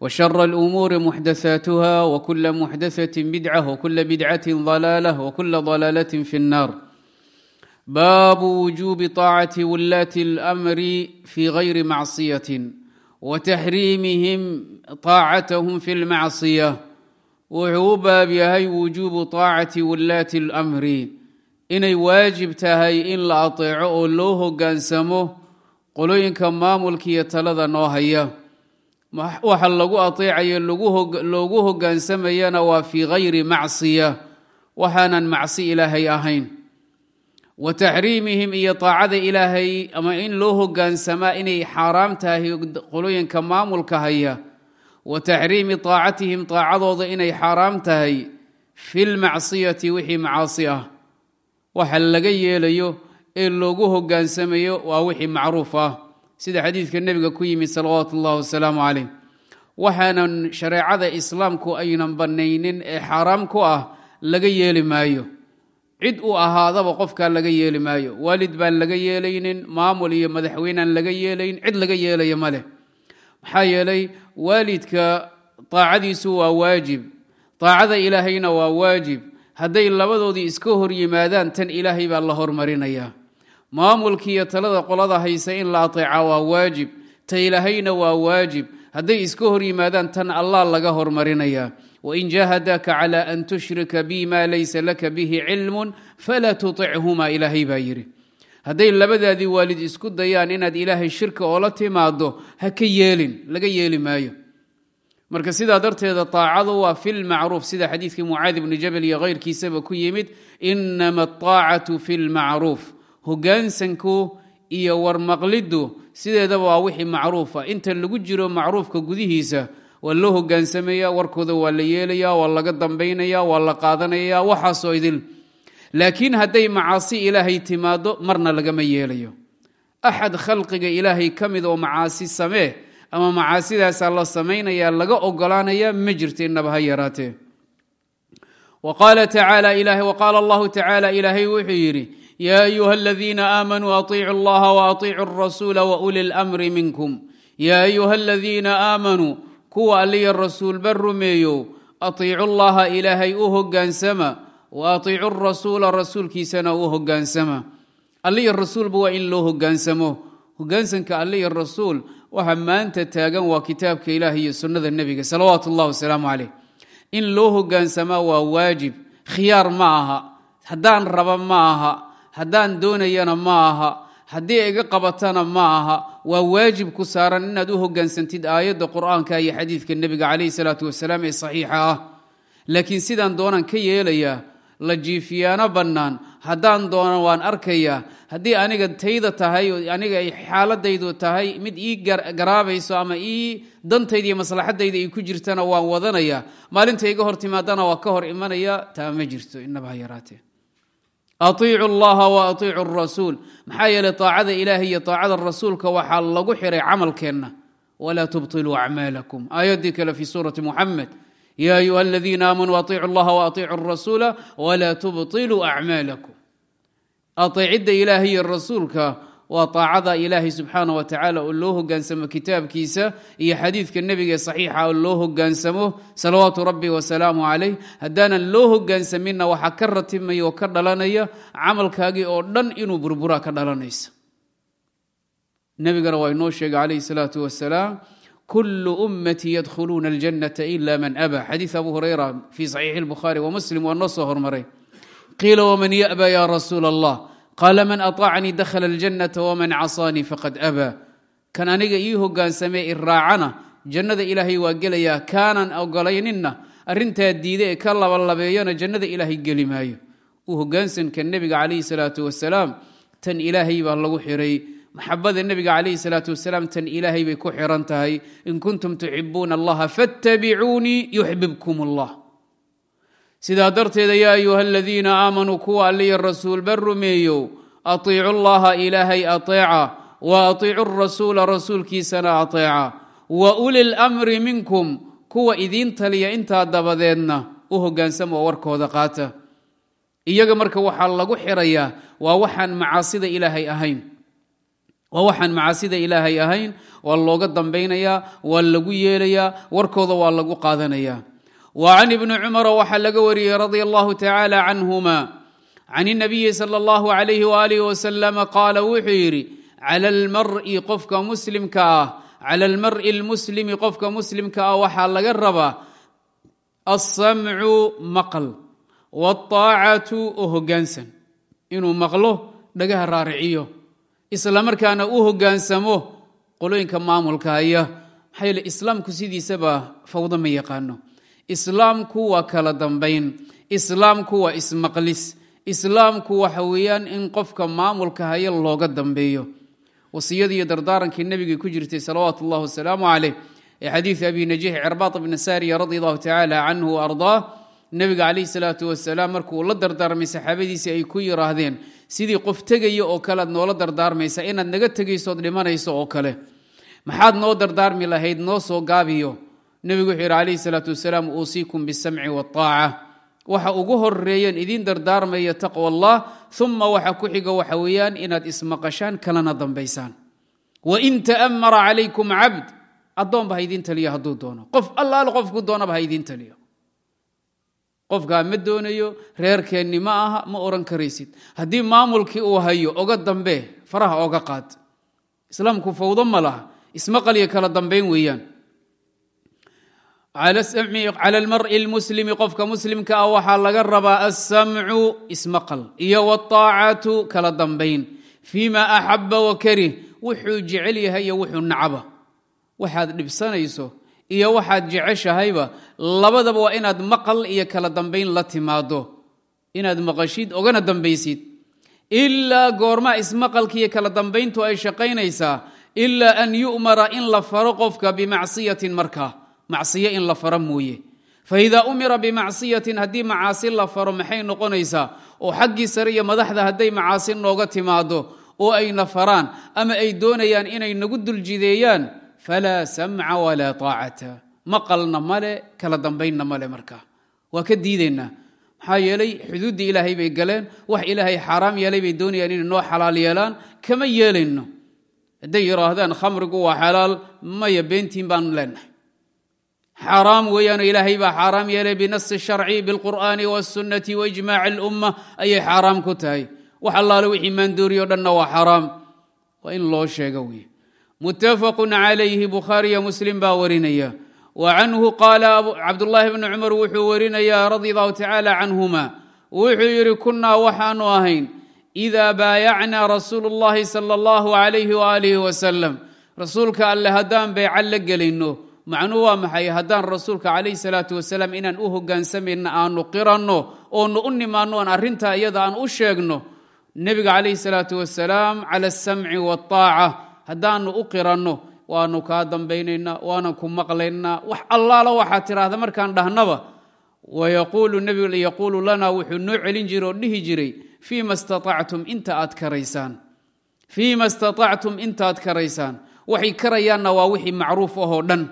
وشر الامور محدثاتها وكل محدثه بدعه وكل بدعه ضلاله وكل ضلاله في النار باب وجوب طاعه ولاه الامر في غير معصيه وتحريمهم طاacathm في المacصية wuxuu u baab yahay wujuubu طaacati wulaati اlأmri inay waajib tahay in la aطeeco oo loo hogaansamo qolooyinka maamulka iyo talada noo haya waxa lagu aطeecayo loogu hogaansamayana waa fii gayri macصiya waxaanan macsi ilaahay ahayn. Wa taxriimihim iyo taacada ilaahay ama in loo hogaansamaa inay xaaraam tahay qolooyinka maamulka haya. Wa taxriimi taacatihim taacadooda inay xaaraam tahay fi lmacsiyati wixii macaasi ah. Waxa laga yeelayo ee loogu hogaansamayo waa wixii macruuf ah sida xadiidka nebiga ku yimid salawaatu ullahi wasalaamu calayh. Waxaanan shareecada islaamku aynan bannaynin ee xaaraam ku ah laga yeeli maayo. Cid uu ahaadaba qofkaa laga yeeli maayo. Waalid baan laga yeelaynin maamul iyo madaxweynaan laga yeelayn cid laga yeelaya ma leh. Maxaa yeelay waalidka taacadiisu waa waajib. Taacada ilaahayna waa waajib. Hadday labadoodii iska hor yimaadaan tan ilaahay baa la hormarinayaa maamulkiiyo talada qolada haysa in la ateeca waa waajib ta ilaahayna waa waajib. Hadday iska hor yimaadaan tan allah laga hormarinayaa. Wain jahadaka cla an tushrika bi ma laysa laka bihi cilmu falaa tuطichuma ilaahay baa yidhi. Hadday labadaadii waalid isku dayaan inaad ilaahay shirka oola timaado ha ka yeelin laga yeeli maayo. Marka sidaa darteeda taacadu waa fi lmacruuf sida xadiidkii mucaadi bni jabal iyo keyrkiisaba ku yimid inama aطaacatu fi lmacruuf hogaansanku iyo warmaqlidu sideedaba waa wixii macruufa. Inta lagu jiro macruufka gudihiisa waa loo hogaansamaya warkooda waa la yeelaya waa laga dambaynaya waa la qaadanaya waxaasoo idil. Laakiin hadday macaasi ilaahay timaado marna lagama yeelayo. Axad khalqiga ilaahay ka mid oo macaasi samee ama macaasidaasaa la samaynaya laga ogolaanaya ma jirto inaba ha yaraatee qaala allahu tacaala ilaahay wuxuu yidhi yaa ayuha aladiina aamanuu aiicu allaha waaطiicu rasuula wauli lmri minkum ya ayuha aladiina aamanuu kuwa alliya rasuulba rumeeyo atiicu llaha ilaahay u hogaansama wa atiicu rasuula rasuulkiisana u hogaansama alliya rasuulba waa in loo hogaansamo hogaansanka alliya rasuul waxa maanta taagan waa kitaabka ilaah iyo sunnada nebiga salawaatu ullahi wasalaamu caleyh in loo hogaansamaa waa waajib khiyaar ma aha raba ma haddaan doonayana ma aha. Haddii iga qabatana ma aha. Waa waajib ku saaran inaad u hogaansantid aayadda qur'aanka iyo xadiidka nebiga calayhi salaatu wasalaam ee saxiixa ah. Laakiin sidaan doonaan ka yeelayaa la jiifiyaano bannaan. Haddaan doonan waan arkayaa. Haddii aniga tayda tahay aniga ay xaaladaydu tahay mid ii garaabayso ama ii dantayda iyo ay ku jirtana waan wadanayaa. Maalinta iga hor timaadana waa ka hor imanaya. Taa ma jirto inaba ha yaraatee aiicu llaha wa aiicu rasuul maxaa yeeley taacada ilaah iyo taacada rasuulka waxaa lagu xiray camalkeenna walaa tubطiluu acmaalakum aayaddii kale fi suurati muxamed ya ayuha aladiina aamanuu aiicu llaha waaiicu rasuula walaa tubطiluu acmaalakum aeecidda ilaah iyo rasuulka waa taacada ilaahay subxaana wa tacaala oo loo hogaansamo kitaabkiisa iyo xadiidka nebiga saxiixa oo loo hogaansamo salawaatu rabbi wasalaamu calayh. Haddaanan loo hogaansaminna waxaa ka ratimaya oo ka dhalanaya camalkaagii oo dhan inuu burburaa ka dhalanaysa nebigana waa inoo sheegay calayhi salaatu wasalaam kulu ummatii yadkhuluuna aljanata ila man aba. Xadiid abu hurayra fi saxiixi اlbukhaari wamuslim waa noo soo hormaray. Qiila wman yأba ya rasuul allah qaala man aطaacanii dakhala اljannata wman casaanii faqad abaa kan aniga ii hogaansamee iraacana jannada ilaahay waa gelayaa kaanan ogolayninna arrintaa diida ee ka labalabeeyona jannada ilaahay geli maayo. U hogaansanka nebiga calayhi salaatu wasalaam tan ilaahay baa lagu xiray. Maxabada nebiga calayhi salaatu wasalaam tan ilaahay bay ku xiran tahay in kuntum tuxibuuna allaha fattabicuunii yuxbibkum allah sidaa darteeda yaa ayuha aladiina aamanuu kuwa alliya rasuulba rumeeyo atiicu llaha ilaahay ateeca wa atiicu rasuula rasuulkiisana ateeca. Wa uli lmri minkum kuwa idiin taliya intaa dabadeedna u hogaansama oo warkooda qaata. Iyaga marka waxaa lagu xirayaa waa waxaan macaasida ilaahay ahayn. Waa waxaan macaasida ilaahay ahayn waa looga dambaynayaa waa lagu yeelayaa warkooda waa lagu qaadanayaa wa can ibni cumara waxaa laga wariyey radia allahu tacaala canhuma can اnabiyi sala اllahu alayh waalih wasalama qaala wuxuu yidhi cala almari qofka muslimka ah cala almari lmuslimi qofka muslimka ah waxaa laga rabaa alsamcu maql wاlطaacatu oo hogaansan inuu maqlo dhagaha raariciyo isla markaana u hogaansamo qolooyinka maamulka haya maxaa yeele islaamku sidiisaba fawdo ma yaqaano islaamku waa kala dambayn islaamku waa ismaqlis. Islaamku waxa weeyaan in qofka maamulka haya looga dambeeyo. Wasiyadii iyo dardaarankii nebigay ku jirtay salawaatu اllah wasalaamu caleyh ee xadiid abi najiix cirbaat bni sariya radi allahu tacaala canhu ardaa nebiga calayh salaatu wasalaam markuu la dardaarmay saxaabadiisii ay ku yiraahdeen sidii qof tegaya oo kale ad noola dardaarmaysa inaad naga tegaysood dhimanayso oo kale. Maxaad noo dardaarmi lahayd noo soo gaabiyo nebigu wuxuu yidhi calayhi salaatu wasalaam uusiikum bisamci waaaca waxa ugu horeeyeen idiin dardaarmaya taqwa allah uma waxa ku xiga waxa weeyaan inaad ismaqashaan kalena dambaysaan. Wain ta'mara calaykum cabd addoonba ha idiin taliyo hadduu doono. Qof allaal qofku doonaba ha idiin taliyo. Qofkaa ma doonayo reerkeenni ma aha ma oran karaysid. Haddii maamulkii uu hayo oga dambe faraha oga qaad. Islaamku fawdo ma laha ismaqalyo kala dambayn weeyaan cala almari lmuslimi qofka muslimka ah waxaa laga rabaa alsamcu ismaqal iyo wاطaacatu kala dambayn fima axaba wakarih wuxuu jecel yahay iyo wuxuu nacaba waxaad dhibsanayso iyo waxaad jeceshahayba labadaba waa inaad maqal iyo kala dambayn la timaado inaad maqashid ogana dambaysid ilaa goormaa ismaqalka iyo kala dambayntu ay shaqaynaysaa ilaa an yu'mara in la faro qofka bimacsiyatin markaa macsiyo in la faro mooye. Faidaa umira bimacsiyatin haddii macaasi la faro maxay noqonaysaa? Oo xaggii sare iyo madaxda hadday macaasi nooga timaado oo ayna faraan ama ay doonayaan inay nagu duljideeyaan falaa samca walaa taacata. Maqalna male kala dambaynna male markaa waa ka diidaynaa maxaa yeelay xuduuddii ilaahay bay galeen wax ilaahay xaaraam yeelay bay doonayaan inay noo xalaal yeelaan kama yeelayno hadday yidhaahdaan khamrigu waa xalaal maya beentiin baanu leenahay xaaraam weeyaano ilaahay baa xaaraam yeelay binasi sharci bilqur'aani wاsunnati waijmaaci اlumma ayay xaaraam ku tahay wax allaale wixii maandooriyo dhanna waa xaaraam waa in loo sheego wey mutafaqu calayhi bukhaariyo muslim baa warinaya wa canhu qaala cabdullaahi bni cumar wuxuu warinayaa radi allahu tacaala canhuma wuxuu yidhi kunnaa waxaanu ahayn idaa baayacnaa rasuulu اllahi sala allahu alayhi waalihi wasalam rasuulka alle haddaan bayca la gelayno macnuu waa maxay? Haddaan rasuulka calayhi salaatu wasalaam inaan u hogaansamayna aanu qiranno oonu u nimaanno aan arrintaa iyada aan u sheegno nebiga calayhi salaatu wasalaam cala asamci waataaca haddaanu u qiranno waanu kaa dambaynaynaa waanan ku maqlaynaa. Wax allaala waxaad tidhaahda markaan dhahnaba wayaquulu nebigu yaquulu lana wuxuu noo celin jiray oo dhihi jiray fiima staactum inta aad karaysaan? Fiima istatactum intaad karaysaan? Waxay karayaanna waa wixii macruuf ahoo dhan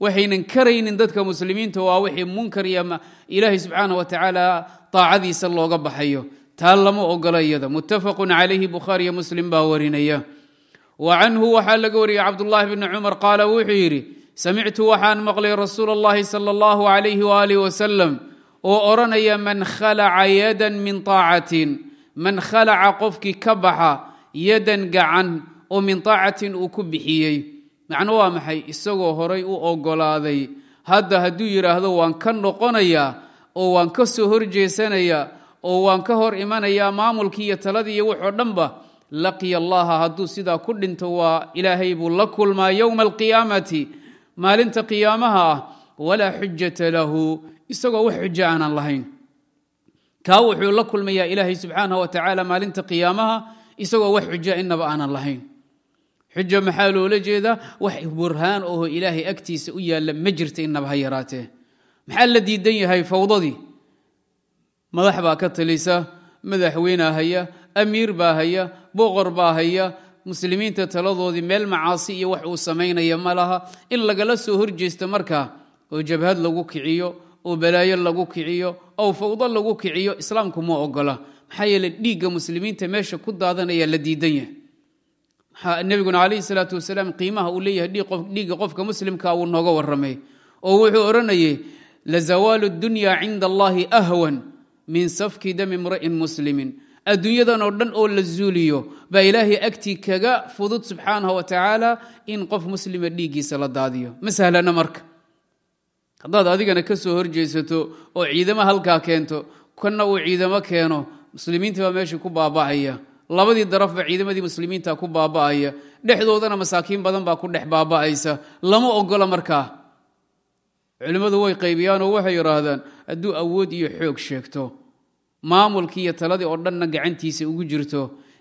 waxaynan karaynin dadka muslimiinta waa wixii munkar iyo ilaahay subxaana wa tacaala taacadiisa looga baxayo. Taa lama ogola iyada. Muttafaqun calayhi bukhaariyo muslim baa warinaya. Wa canhu waxaa laga wariyey cabdullaahi bni cumar qaala wuxuu yidhi samictu waxaan maqlay rasuula اllahi sala allahu alayhi waalih wasalam oo odhanaya man khalaca yadan min taacatin man khalaca qofkii ka baxa yadan gacan oo min taacatin uu ku bixiyey macno waa maxay? Isagoo horay u ogolaaday hadda hadduu yidhaahdo waan ka noqonayaa oo waan ka soo horjeesanayaa oo waan ka hor imanayaa maamulkii iyo taladii iyo waxoo dhanba laqiya allaha hadduu sidaa ku dhinto waa ilaahay buu la kulmaa yowma alqiyaamati. Maalinta qiyaamaha ah walaa xujata lahu isagoo wax xujo aanan lahayn. Kaa wuxuu la kulmayaa ilaahay subxaanah wa tacaala maalinta qiyaamaha isagoo wax xuja inaba aanan lahayn xujo maxaa loola jeedaa? Wax burhaan oho ilaahay agtiisa u yaalla ma jirta inaba ha yaraatee. Maxaa la diidan yahay fawdadii? Madax baa ka talisa madaxweynea haya amiir baa haya boqor baa haya. Muslimiinta taladoodii meel macaasi iyo wax uu samaynaya ma laha. In lagala soo horjeesto markaa oo jabhad lagu kiciyo oo balaayo lagu kiciyo oo fawdo lagu kiciyo islaamku ma ogola. Maxaa yeele dhiigga muslimiinta meesha ku daadanaya la diidan yahay nebiguna calayhi salaatu wasalaam qiimaha uu leeyahay dhiigga qofka muslimka wuu nooga warramay. Oo wuxuu odhanayay lazawaalu dunya cinda allahi ahwan min safki dami imra'in muslimin. Adduunyadan oo dhan oo la zuuliyo baa ilaahay agtii kaga fudud subxaanahu wa tacaala in qof muslima dhiiggiisa la daadiyo. Ma sahlana marka. Haddaad adigana ka soo horjeesato oo ciidamo halkaa keento kanna uu ciidamo keeno muslimiinta baa meesha ku baaba'aya labadii darafba ciidamadii muslimiinta ku baaba'aya dhexdoodana masaakiin badan baa ku dhex baaba'aysa. Lama ogola markaa culimmadu way qaybiyaanoo waxay yidhaahdaan hadduu awood iyo xoog sheegto maamulkii iyo taladii oo dhanna gacantiisa ugu jirto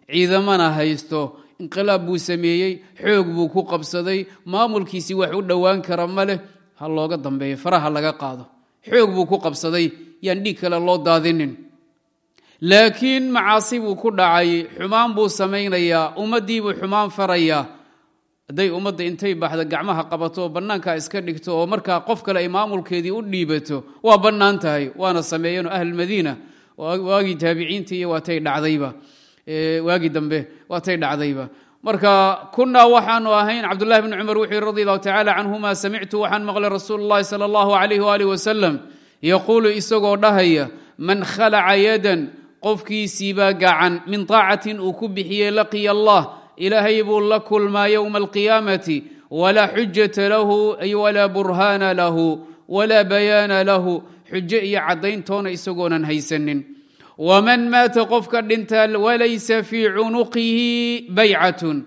ciidamana haysto inqilaab buu sameeyey xoog buu ku qabsaday maamulkiisii wax u dhowaan kara ma leh ha looga dambeeyo faraha laga qaado. Xoog buu ku qabsaday yaan dhiig kale loo daadinin laakiin macaasi buu ku dhacay xumaan buu samaynayaa ummaddiibuu xumaan farayaa. Hadday ummadda intay baxda gacmaha qabato oo bannaankaa iska dhigto oo markaa qof kale ay maamulkeedii u dhiibato waa bannaan tahay waana sameeyeenoo ahlmadiina waagii taabiciintii iyo waatay dhacdayba. Waagii dambe waatay dhacdayba. Marka kunaa waxaanu ahayn cabdullahi bni cumar wuxuu radi allahu tacaala canhuma samictu waxaan maqlay rasuulu sala allahu alayh waalih wasalam yaquulu isagoo dhahaya man khalaca yadan qofkiisiibaa gacan min taacatin uu ku bixiyey laqiya allah ilaahay buu la kulmaa yowma alqiyaamati walaa xujata lahu walaa burhaana lahu walaa bayaana lahu xujo iyo caddayntoona isagoonan haysanin. Waman maata qofka dhinta walaysa fii cunuqihi baycatun.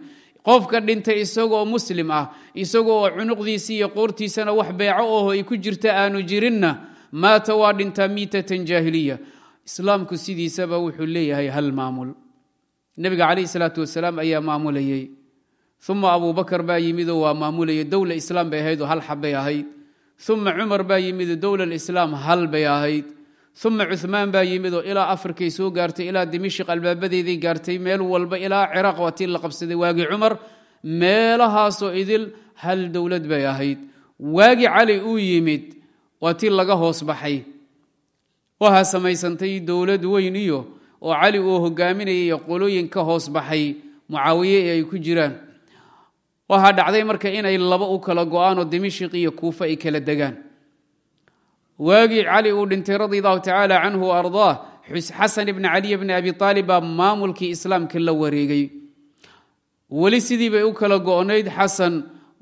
Qofka dhinta isagoo muslim ah isagoo cunuqdiisi iyo qoortiisana wax beeco oho ay ku jirta aanu jirinna maata waa dhintaa miitatan jaahiliya islaamku sidiisaba wuxuu leeyahay hal maamul. Nebiga calayhi salaatu wasalaam ayaa maamulayey uma abubakar baa yimidoo waa maamulayay dowla islaam bay ahayd oo hal xabbay ahayd. Uma cumar baa yimid dowla islaam hal bay ahayd. Uma cumaan baa yimid oo ilaa afrikay soo gaartay ilaa dimishq albaabadeeday gaartay meel walba ilaa ciraaq waa tii la qabsaday. Waagii cumar meelahaasoo idil hal dowlad bay ahayd. Waagii cali uu yimid waa tii laga hoos baxay waxaa samaysantay dowlad weyn iyo oo cali uu hogaaminayay qolooyin ka hoos baxay mucaawiye ay ku jiraan. Waxaa dhacday marka inay laba u kala go'aanoo dimishq iyo kuufa ay kala degaan. Waagii cali uu dhintay radi allahu tacaala canhu wa ardaah xasan ibni caliy bni abi aalib baa maamulkii islaamka la wareegay. Weli sidii bay u kala go-nayd xasan.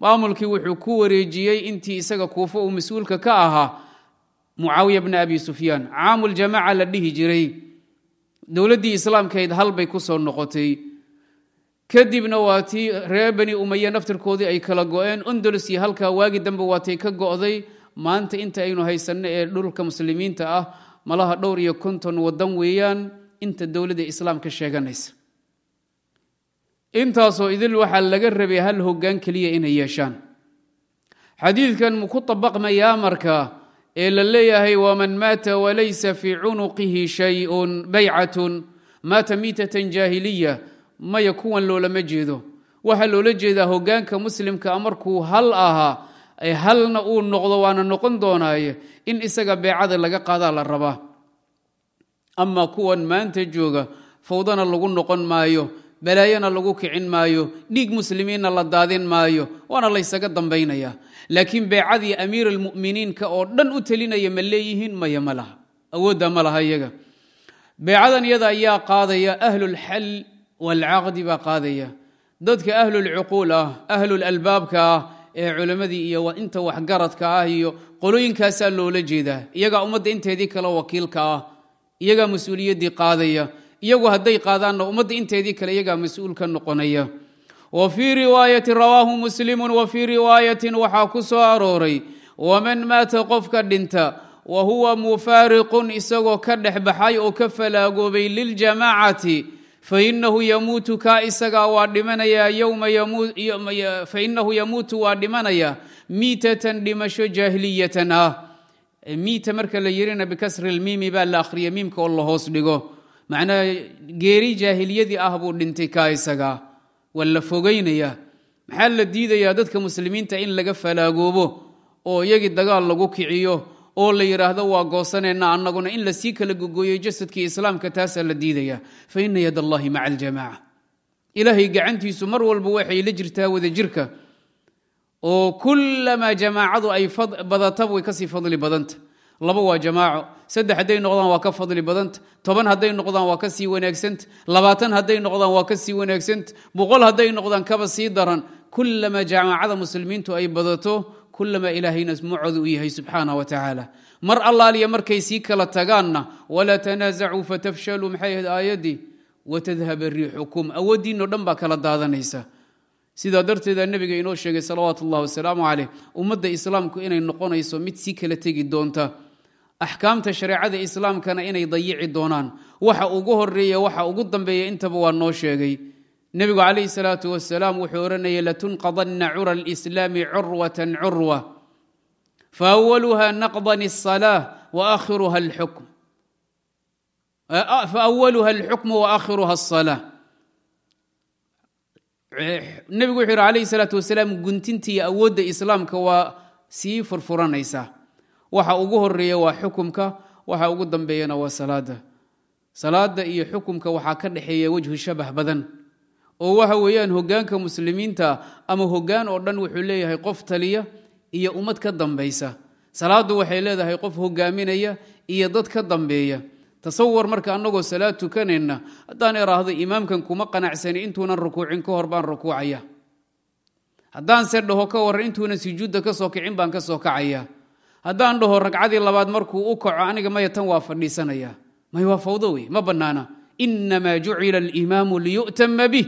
Maamulkii wuxuu ku wareejiyey intii isaga kuufo uu mas'uulka ka ahaa mucaawiya bni abi sufyaan caamul jamaca la dhihi jiray. Dowladdii islaamkayd hal bay ku soo noqotay. Kadibna waa tii reer bani umaye naftirkoodii ay kala go-een. Ondolus iyo halkaa waagi dambe waatay ka go'day. Maanta inta aynu haysanno ee dhulka muslimiinta ah malaha dhowr iyo konton waddan weeyaan inta dowladda islaamka sheeganaysa. Intaasoo idil waxaa laga rabay hal hoggaan keliya inay yeeshaan. Xadiidkan muku dabaqmayaa marka ee la leeyahay waman maata walaysa fii cunuqihi shayun baycatun maata miitatan jaahiliya maya kuwan loolama jeedo. Waxaa loola jeedaa hoggaanka muslimka markuu hal ahaa halna uu noqdo waana noqon doonaaye in isaga beecada laga qaadaa la rabaa. Ama kuwan maanta jooga fawdana lagu noqon maayo balaayana lagu kicin maayo dhiig muslimiinna la daadin maayo waana laysaga dambaynaya. Laakiin beecadii amiir almuminiinka oo dhan u telinaya ma leeyihiin maya ma laha. Awoodda ma laha iyaga. Beecadan iyada ayaa qaadaya ahlulxal waalcaqdi baa qaadaya. Dadka ahlulcuquul ah ahlulalbaabka ah ee culimmadii iyo inta waxgaradka ah iyo qolooyinkaasaa loola jeedaa. Iyagaa ummadda inteedii kale wakiilka ah iyagaa mas'uuliyaddii qaadaya iyagu hadday qaadaanna ummadda inteedii kale iyagaa mas'uul ka noqonaya. Wa fii riwaayatin rawaahu muslimun wa fii riwaayatin waxaa ku soo arooray waman maata qofka dhinta wa huwa mufaariqun isagoo ka dhex baxay oo ka falaagoobay liljamaacati fainahu yamuutu kaa isagaa waa dhimanayaa fainahu yamuutu waa dhimanaya miitatan dhimasho jaahiliyatan ah. Miita marka la yirina bikasri lmiimi baa la akhriya miimka oo la hoos dhigo macnaha geeri jaahiliyadii ah buu dhintay kaa isagaa. Waa la fogaynaya. Maxaa la diidayaa dadka muslimiinta in laga falaagoobo? Oo iyagii dagaal lagu kiciyo? Oo la yidhaahdo waa goosanayna annaguna in la sii kala gogoyey jasadkii islaamka taasaa la diidaya. Fa ina yad allahi maca aljamaaca. Ilaahay gacantiisu mar walba waxay la jirtaa wadajirka oo kullamaa jamaacadu ay badataba way ka sii fadli badanta laba waa jamaaco. Saddex hadday noqdaan waa ka fadli badanta toban hadday noqdaan waa ka sii wanaagsanta labaatan hadday noqdaan waa ka sii wanaagsanta boqol hadday noqdaan kaba sii daran. Kullamaa jamaacada muslimiintu ay badato kulamaa ilaahayna mucoodu u yahay subxaana wa tacaala. Mar allaaliya markay sii kala tagaanna walaa tanaasacuu fatafshaluu maxay aayaddii watadhaba riixukum. Awooddiinno dhan baa kala daadanaysa. Sidaa darteeda nebiga inoo sheegay salawaatu ullahi wasalaamu caleyh ummadda islaamku inay noqonayso mid sii kala tegi doonta axkaamta shareecada islaamkana inay dayici doonaan. Waxa ugu horreeya waxa ugu dambeeya intaba waa noo sheegay. Nebigu calayhi salaatu wasalaam wuxuu odhanayay latunqadanna cura alislaami curwatan curwa. Faawaluha naqdan asalaah waakhiruha alxukm faawaluha alxukmu waakhiruha asalaa nebigu wuxuu yidhi calayhi salaatu wasalaam guntintiiyo awoodda islaamka waa sii furfuranaysaa waxa ugu horreeya waa xukumka waxa ugu dambeeyana waa salaada salaada iyo xukumka waxaa ka dhexeeya wejhu shabah badan. Oo waxa weeyaan hogaanka muslimiinta ama hogaan oo dhan wuxuu leeyahay qof taliya iyo ummad ka dambaysa. Salaadu waxay leedahay qof hogaaminaya iyo dad ka dambeeya. Tasawar marka annagoo salaad tukanayna haddaan iraahdo imaamkan kuma qanacsani intuunan rukuucin ka hor baan rukuucaya. Haddaan se dhaho ka waran intuunan sujuudda ka soo kicin baan ka soo kacaya haddaan dhaho ragcadii labaad markuu u kaco aniga maya tan waa fadhiisanaya. May waa fawdo wey ma bannaana. Inamaa jucila alimaamu liyu'tama bih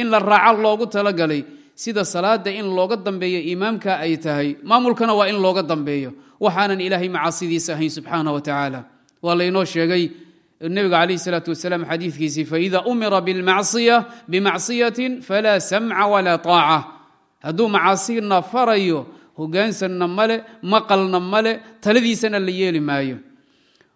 in la raaco loogu talagalay sida salaada in looga dambeeyo imaamka ay tahay maamulkana waa in looga dambeeyo. Waxaanan ilaahay macaasidiisa ahayn subxaana wa tacaala waa laynoo sheegay nebiga calayh salaatu wasalaam xadiidkiisii faida umira bilmacsiya bimacsiyatin falaa samca walaa taaca. Hadduu macaasina farayo hogaansanna male maqalna male taladiisana la yeeli maayo.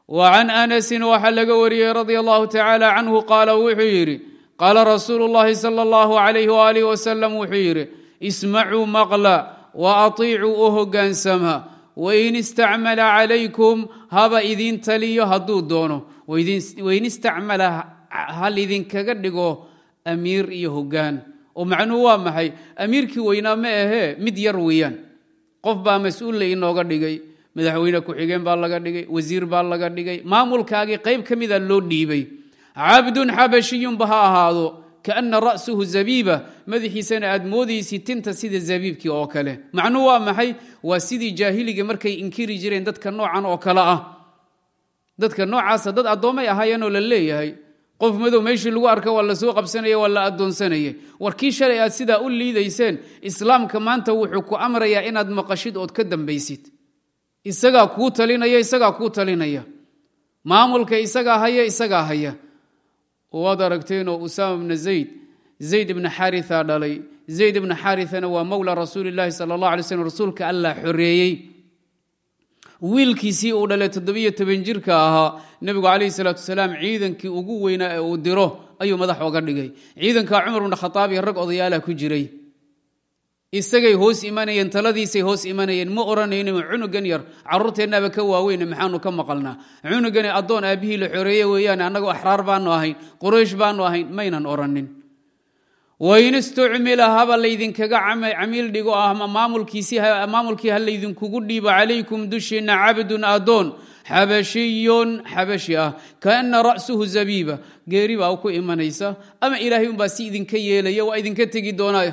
Wa can anasin waxaa laga wariyey radia allahu tacaala canhu qaala wuxuu yidhi qaala rasuulu llahi sala allahu alayh waalih wasalam wuxuu yidhi ismacuu maqla wa atiicuu u hogaansama wain istacmala calaykum haba idin taliyo hadduu doono wain istacmala hal idinkaga dhigo amiir iyo hogaan oo macnuhu waa maxay? Amiirkii weynaa ma ahee mid yar weeyaan qof baa mas'uulla inooga dhigay madaxweyne ku-xigeen baa laga dhigay wasiir baa laga dhigay maamulkaagii qayb ka mida loo dhiibay. Cabdun xabashiyunba ha ahaado kaana ra'suhu zabiiba madaxiisana aad moodaysid tinta sida zabiibkii oo kale. Macnuhu waa maxay? Waa sidii jaahiliga markay inkiri jireen dadka noocan oo kale ah. Dadka noocaasa dad addoommay ahaayeenoo la leeyahay qof madow meeshii lagu arka waa la soo qabsanaya waa la addoonsanaya warkii shalay aad sidaa u liidayseen islaamka maanta wuxuu ku amrayaa inaad maqashid ood ka dambaysid. Isagaa kuu talinaya isagaa kuu talinaya. Maamulka isagaa haya isagaa haya. Waad aragteenoo usaama bna zayd zayd ibna xaria dhalay. Zayd ibna xariana waa mowla rasuuli llahi sala allah alay slm rasuulka allah xoreeyey wiilkiisii uu dhalay toddobiyo toban jirka ahaa nebigu calayhi salaatu wasalaam ciidankii ugu weynaa ee uu diro ayuu madax oga dhigay. Ciidankaa cumar bna khataab iyo rag odayaala ku jiray. Isagay hoos imanayeen taladiisay hoos imanayeen. Ma oranaynin cunugan yar. Caruurteennaaba ka waaweyne maxaanu ka maqalnaa. Cunugani addoon aabbihii la xoreeye weeyaan annagoo axraar baanu ahayn quraysh baanu ahayn maynan oranin wain istucmila haba laydinkaga camiil dhigo ama maamulkii ha laydinkugu dhiibo calaykum dushiinna cabdun addoon. Xabashiyun xabashi ah. Kaana ra'suhu zabiiba. Geeri baa ku imanaysa. Ama ilaahay unbaa si idinka yeelaya waa idinka tegi doonaa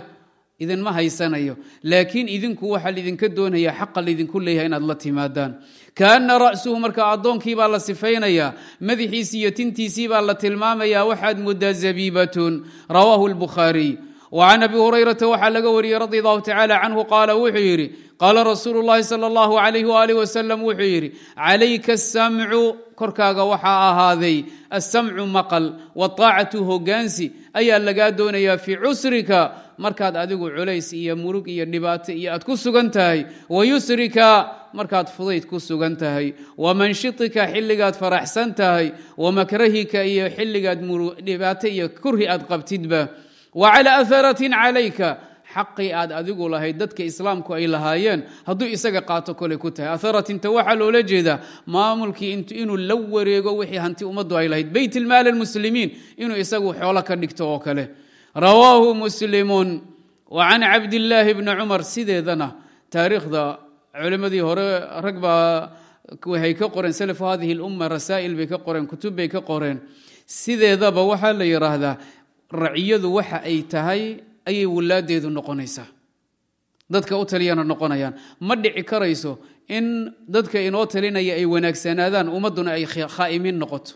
idinma haysanayo. Laakiin idinku waxaa laidinka doonaya xaqa laydinku leeyahay inaad la timaadaan. Kaana ra'suhu marka addoonkiibaa la sifaynayaa madaxiisii iyo tintiisiibaa la tilmaamayaa waxaad moodaa zabiibatun. Rawaahu lbukhaariy wa can abi hurayrata waxaa laga wariyey radi allahu tacaala canhu qaala wuxuu yidhi qaala rasuulu llahi sal allahu alayh waalih wasalam wuxuu yidhi calayka asamcu korkaaga waxaa ahaaday asamcu maqal waaacatu hogaansi ayaa lagaa doonayaa markaad adigu culays iyo murug iyo dhibaato iyo aad ku sugan tahay wayusrika markaad fudayd ku sugan tahay. Wamanshitika xilligaad faraxsan tahay. Wamakrahika iyo xilligaad dhibaato iyo kurhi aad qabtidba. Wclى aharatin calayka xaqii aad adigu lahayd dadka islaamku ay lahaayeen hadduu isaga qaato koley ku tahay. Aharatinta waxaa loola jeedaa maamulkii inuu la wareego wixii hanti ummaddu ay lahayd. Beyt ilmaal muslimiin inuu isagu xoolo ka dhigto oo kale rawaahu muslimun. وcan cabdillaahi bni cumar sideedana. Taariikhda culimmadii hore rag baa waxay ka qoreen selfu hadihi اlumma rasaa'il bay ka qoreen kutub bay ka qoreen. Sideedaba waxaa la yidhaahdaa raciyadu waxa ay tahay ayay wulaadeedu noqonaysaa. Dadka u taliyana noqonayaan. Ma dhici karayso in dadka inoo talinaya ay wanaagsanaadaan ummadduna ay khaa'imiin noqoto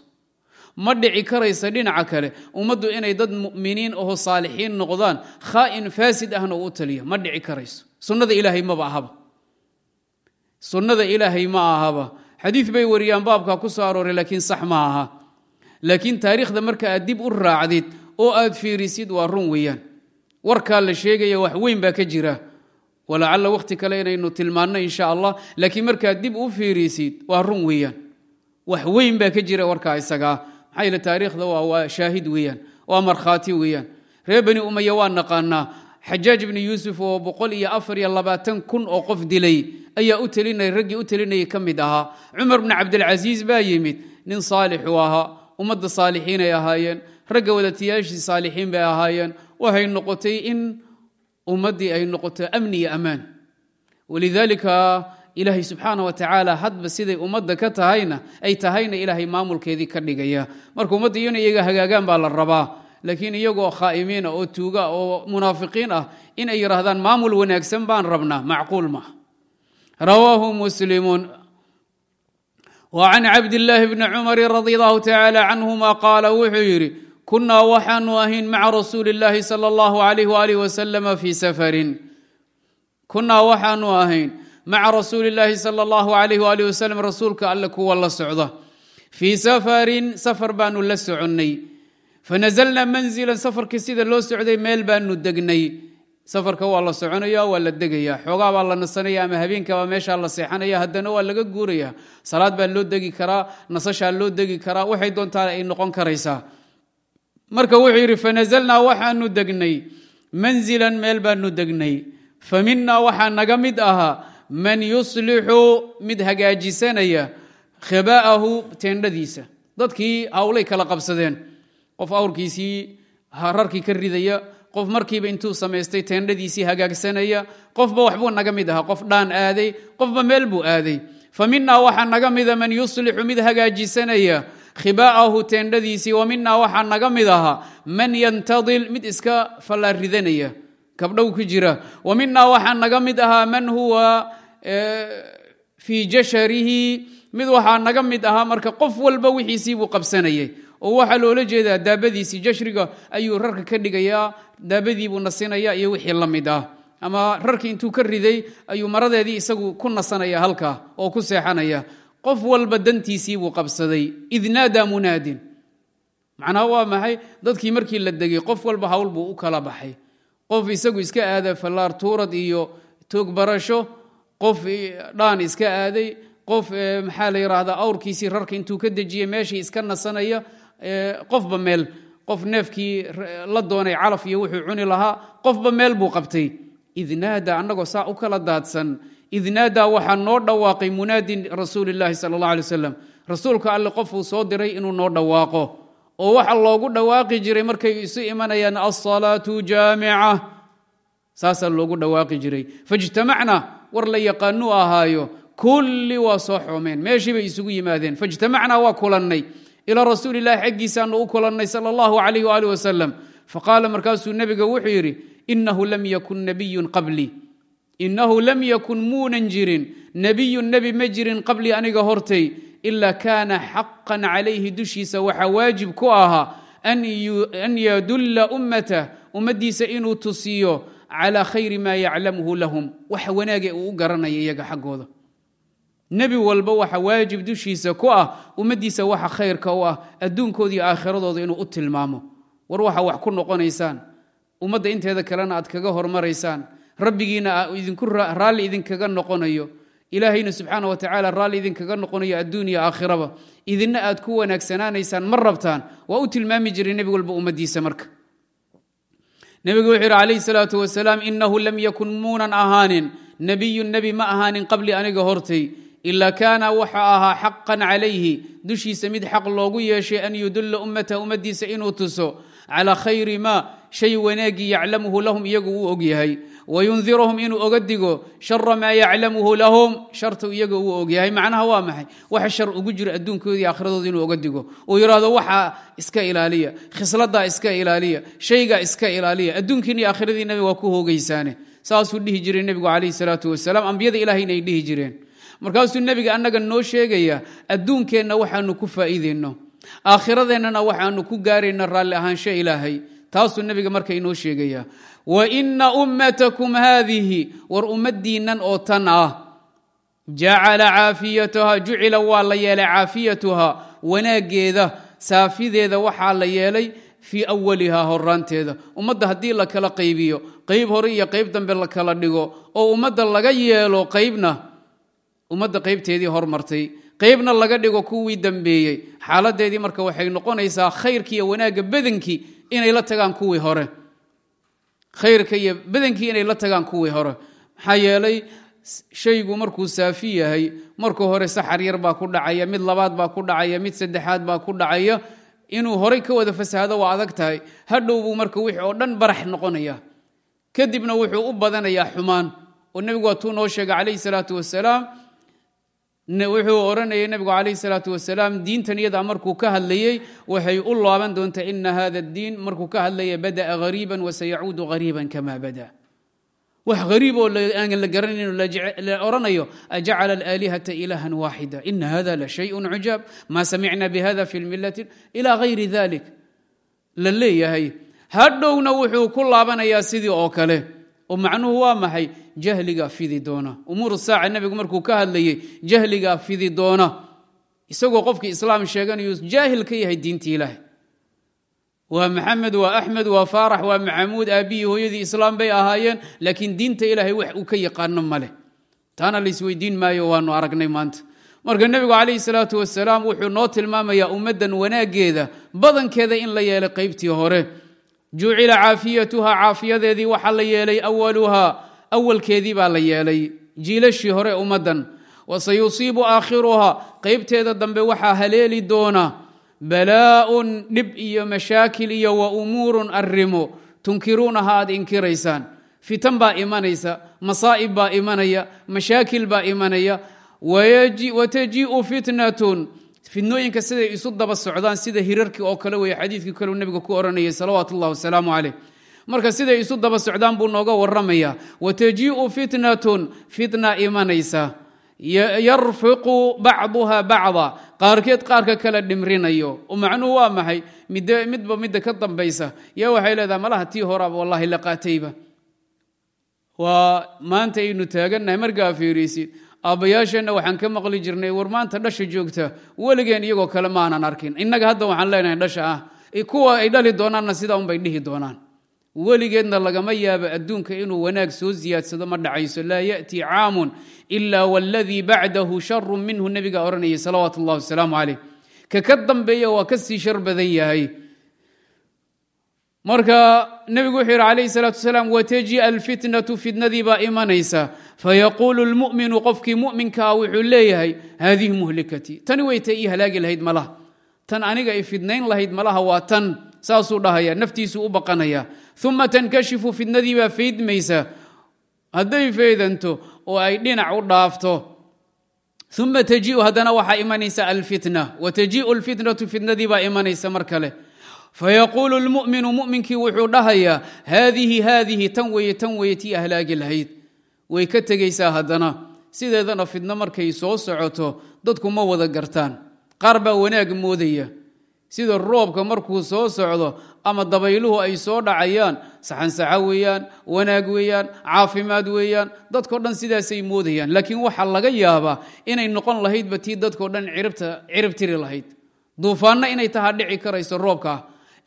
ma dhici karaysa dhinaca kale. Ummaddu inay dad mu'miniin aho saalixiin noqdaan khaa'in faasid ahna uu u taliyo ma dhici karayso. Sunnada ilaahay maba ahaba. Sunnada ilaahay ma ahaba. Xadiid bay wariyaan baabka ku soo arooray laakiin sax ma aha. Laakiin taariikhda marka aad dib u raacdid oo aad fiirisid waa run weeyaan. Warkaa la sheegaya wax weyn baa ka jira. Walacalla wakhti kale inaynu tilmaanno insha allah laakiin markaad dib u fiirisid waa run weeyaan. Wax weyn baa ka jira warkaa isagaa maxaa taariikhda waa shaahid weeyaan waa markhaati weeyaan reer bani umaya waa naqaanaa xajaaj ibni yuusuf oo boqol iyo afar iyo labaatan kun oo qof dilay ayaa u telinaya raggii u telinayay ka mid ahaa cumar bni cabdilcasiis baa yimid nin saalixuu ahaa ummadda saalixiinay ahaayeen ragga wadatiyaashii saalixiin bay ahaayeen waxay noqotay in ummaddii ay noqoto amni iyo ammaan walidaalika ilaahay subxaana wa tacaala hadba siday ummadda ka tahayna ay tahayna ilaahay maamulkeedii ka dhigaya. Marka ummadda iyona iyaga hagaagaan baa la rabaa. Laakiin iyagoo khaa'imiina ah oo tuuga ah oo munaafiqiin ah inay yidhaahdaan maamul wanaagsan baan rabnaa macquul maah rawaahu muslimuun wcan cabdillaahi bni cumari radi allahu tacaala canhuma qaala wuxuu yidhi kunnaa waxaanu ahayn maca rasuuli llaahi sal allahu alayh waalih wasalama fii safarin. Kunnaa waxaanu ahayn maca rasuuli الlahi salى الlah عalيh وalih وsلم rasuulka alle kuwa la socda fii safarin safar baanu la soconnay fanazlna manزila safarkii sida loo socday meel baanu degnay safarka waa la soconaya waa la degaya xoogaa baa la nasanaya ama habeenkabaa meeshaa la seexanaya haddana waa laga guuraya salaad baa loo degi karaa nasashaa loo degi karaa waxay doontaa ay noqon karaysaa marka wuxuu yidhi fanazalnaa waxaanu degnay manzilan meel baanu degnay fa minaa waxaa naga mid ahaa man yuslixu mid hagaajisanaya khabaa'ahu teendhadiisa. Dadkii hawlay kala qabsadeen. Qof awrkiisii rarkii ka ridaya qof markiiba intuu samaystay teendhadiisii hagaagsanaya qofba waxbuu naga mid ahaa qof dhaan aaday qofba meel buu aaday. Fa minaa waxaa naga mida man yuslixu mid hagaajisanaya khibaa'ahu teendhadiisii wa minaa waxaa naga mid ahaa man yantadil mid iska fallaaridanaya kabdhow ku jira. Wa minaa waxaa naga mid ahaa man huwa fii jasharihi mid waxaa naga mid ahaa marka qof walba wixiisii buu qabsanayay. Oo waxaa loola jeedaa daabadiisii jashriga ayuu rarka ka dhigayaa daabadiibuu nasinaya iyo wixii la mid ah. Ama rarkii intuu ka riday ayuu maradeedii isagu ku nasanaya halkaa oo ku seexanaya. Qof walba dantiisiibuu qabsaday id munaadin. Macnaha waa maxay? Dadkii markii la degay qof walba hawl buu u kala baxay. Qof isagu iska aada fallaar tuurad iyo toog barasho qof dhaan iska aaday qof maxaa la yidhaahdaa awrkiisii rarka intuu ka dejiyey meeshii iska nasanaya qofba meel qof neefkii la doonay calaf iyo wuxuu cuni lahaa qofba meel buu qabtay. Id naada annagoo saa u kala daadsan id naada waxaa noo dhawaaqay munaadin rasuuli llahi sala allah alay wasalam rasuulka alle qofuu soo diray inuu noo dhawaaqo. Oo waxa loogu dhawaaqi jiray markay isu imanayaan alsalaatu jaamica. Saasaa loogu dhawaaqi jiray. Faijtamacna war la yaqaanuu ahaayo kulli waa soo xoomeen. Meeshii bay isugu yimaadeen. Faijtamacnaa waa kulannay. Ilaa rasuulilahi xaggiisaanu u kulannay sal allahu alayh waalih wasalam faqaala markaasuu nebiga wuxuu yidhi inahu lam yakun nabiyun qablii inahu lam yakun muunan jirin. Nebiyun nebi ma jirin qablii aniga hortay. Ila kaana xaqan calayhi dushiisa waxaa waajib ku ahaa an yadulla ummatah ummaddiisa inuu tusiyo calaa khayri maa yaclamuhu lahum waxa wanaage uu u garanaya iyaga xaggooda nebi walba waxa waajib dushiisa ku ah ummaddiisa waxa khayrka u ah adduunkooda iyo aakhiradooda inuu u tilmaamo war waxa wax ku noqonaysaan ummadda inteeda kalena aad kaga hormaraysaan rabbigiina idinku raalli idinkaga noqonayo ilaahayna subxaana wa tacaala raalli idinkaga noqonayo adduuniya aakhiraba idinna aad ku wanaagsanaanaysaan ma rabtaan waa u tilmaami jiray nebi walba ummaddiisa marka nebigu wuxuu yidhi calayhi salaatu wasalaam inahu lam yakun muunan ahaanin. Nebiyun nebi ma ahaanin qabli aniga hortay ilaa kaana waxa ahaa xaqan calayhi. Dushiisa mid xaq loogu yeeshay an yudulla ummata ummaddiisa inuu tuso. Calaa khayri maa shay wanaagii yaclamuhu lahum iyagu uu og yahay wayundirahum inuu oga digo shara maa yaclamuhu lahum sharta iyaga uu og yahay macnaha waa maxay waxa shar ugu jira adduunkoodii aakhiradooda inuu oga digo uu yidhaahdo waxaa iska ilaaliya khisladaa iska ilaaliya shaygaa iska ilaaliya adduunkiina iyo aakhiradiinaba waa ku hoogaysaane saasuu dhihi jiray nebigu calayhi salaatu wasalaam ambiyada ilahay inay dhihi jireen markaasuu nebiga annaga noo sheegaya adduunkeenna waxaanu ku faa'iideyno aakhiradeennana waxaanu ku gaarayna raalli ahaansho ilaahay taasuu nebiga marka inoo sheegaya wa ina ummatakum haadihi war ummaddiinnan oo tan ah. Jacala caafiyataha jucila waa la yeelay caafiyatuha wanaaggeeda saafideeda waxaa la yeelay fii awalihaa horaanteeda ummadda haddii la kala qaybiyo qayb hore iyo qayb dambe la kala dhigo oo ummadda laga yeelo qaybna ummadda qaybteedii hormartay qaybna laga dhigo kuwii dambeeyey. Xaaladeedii marka waxay noqonaysaa khayrkii iyo wanaagga badankii inay la tagaan kuwii hore khayrka iyo badankii inay la tagaan kuwii hore. Maxaa yeelay shaygu markuu saafi yahay marka hore saxar yar baa ku dhacaya mid labaad baa ku dhacaya mid saddexaad baa ku dhacaya. Inuu horay ka wada fasahado waa adag tahay. Hadhow buu marka wixii oo dhan barax noqonaya kadibna wuxuu u badanayaa xumaan. Oo nebigu waatuu noo sheegay calayhi salaatu wasalaam wuxuu odhanayay nebigu calayhi salaatu wasalaam diintan iyadaa markuu ka hadlayey waxay u laaban doontaa ina hada diin markuu ka hadlaya bada'a hariiban wasayacuudu hariiban kama bada. Wax hariib oo aan la garanayno la odhanayo ajacala alaalihata ilahan waaxida ina hada la shayun cujaab ma samicna bihada fi lmilati ila gayri dalik la leeyahay hadhowna wuxuu ku laabanayaa sidii oo kale oo macnuhu waa maxay jahligaa fidi doona. Umuur saaca nebigu markuu ka hadlayey jahligaa fidi doona. Isagoo qofkii islaam sheeganayu jaahil ka yahay diintii ilaahay. Waa maxamed waa axmed waa faarax waa maxamuud aabbihii hooyadii islaam bay ahaayeen laakiin diinta ilaahay wax uu ka yaqaano ma leh. Taana laysweydiin maayo waanu aragnay maanta. Marka nebigu calayhi salaatu wasalaam wuxuu noo tilmaamayaa ummaddan wanaaggeeda badankeeda in la yeelay qaybtii hore. Jucila caafiyatuha caafiyadeedii waxaa la yeelay awaluhaa awalkeedii baa la yeelay jiilashii hore ummaddan wasayusiibu aakhiruha qaybteeda dambe waxaa haleeli doona balaaun dhib iyo mashaakil iyo wa umuurun arrimo tunkiruunaha aad inkiraysaan. Fitan baa imanaysa masaa'ib baa imanaya mashaakil baa imanaya. Watajii'u fitnatun. Fidnooyinka siday isu daba socdaan sida hirarkii oo kale weeye xadiidkii kaleu nebiga ku odhanayay salawaatu ullahi wasalaamu caleyh marka siday isu daba socdaan buu nooga warramaya. Watajii'u fitnatun fitna imanaysa. Yarfiqu bacduha bacda qaarkeed qaarka kala dhimrinayo. Macnuhu waa maxay? Midba midda ka dambaysa. Yaa waxay leedaha malaha tii horaaba wallahi la qaatayba. Waa maanta aynu taagannahay markaa fiirisid aabbayaasheenna waxaan ka maqli jirnay war maanta dhasha joogta. Weligeen iyagoo kale maanan arkin. Innaga hadda waxaan leenahay dhasha ah. Kuwa ay dhali doonaanna sidaa unbay dhihi doonaan weligeedna lagama yaabo adduunka inuu wanaag soo ziyaadsado ma dhacayso. Laa ya'tii caamun ila waladii bacdahu sharu minhu nebiga odhanayay salawaatu ullahi wasalaamu caleyh ka ka dambeeya waa ka sii shar badan yahay. Marka nebigu wuxuu yidhi calayhi salaatu wasalaam wataji'a alfitnatu fitnadii baa imanaysa. Fayaquulu lmu'minu qofkii mu'minkaa wuxuu leeyahay haadihi muhlikatii tani way ta ii halaagi lahayd malaha. Tan aniga i fidnayn lahayd malaha waa tan saasuu dhahaya naftiisuu u baqanaya. Uma tankashifu fitnadii baa faydmaysa hadday faydanto oo ay dhinac u dhaafto. Uma tajiu haddana waxaa imanaysa alfitna. Wa tajiu lfitnatu fitnadii baa imanaysa mar kale. Fayaquulu lmuminu muminkii wuxuu dhahayaa haadihi haadihi tan weye tan weye tii ahlaagi lahayd. Way ka tegaysaa haddana. Sideedana fitno markay soo socoto dadku ma wada gartaan. Qaar baa wanaag moodaya sida roobka markuu soo socdo ama dabayluhu ay soo dhacayaan saxansaxo weeyaan wanaag weeyaan caafimaad weeyaan dadko dhan sidaasay moodayaan. Laakiin waxaa laga yaabaa inay noqon lahaydba tii dadko dhan cirib tiri lahayd. Duufaanna inay tahaa dhici karayso roobkaa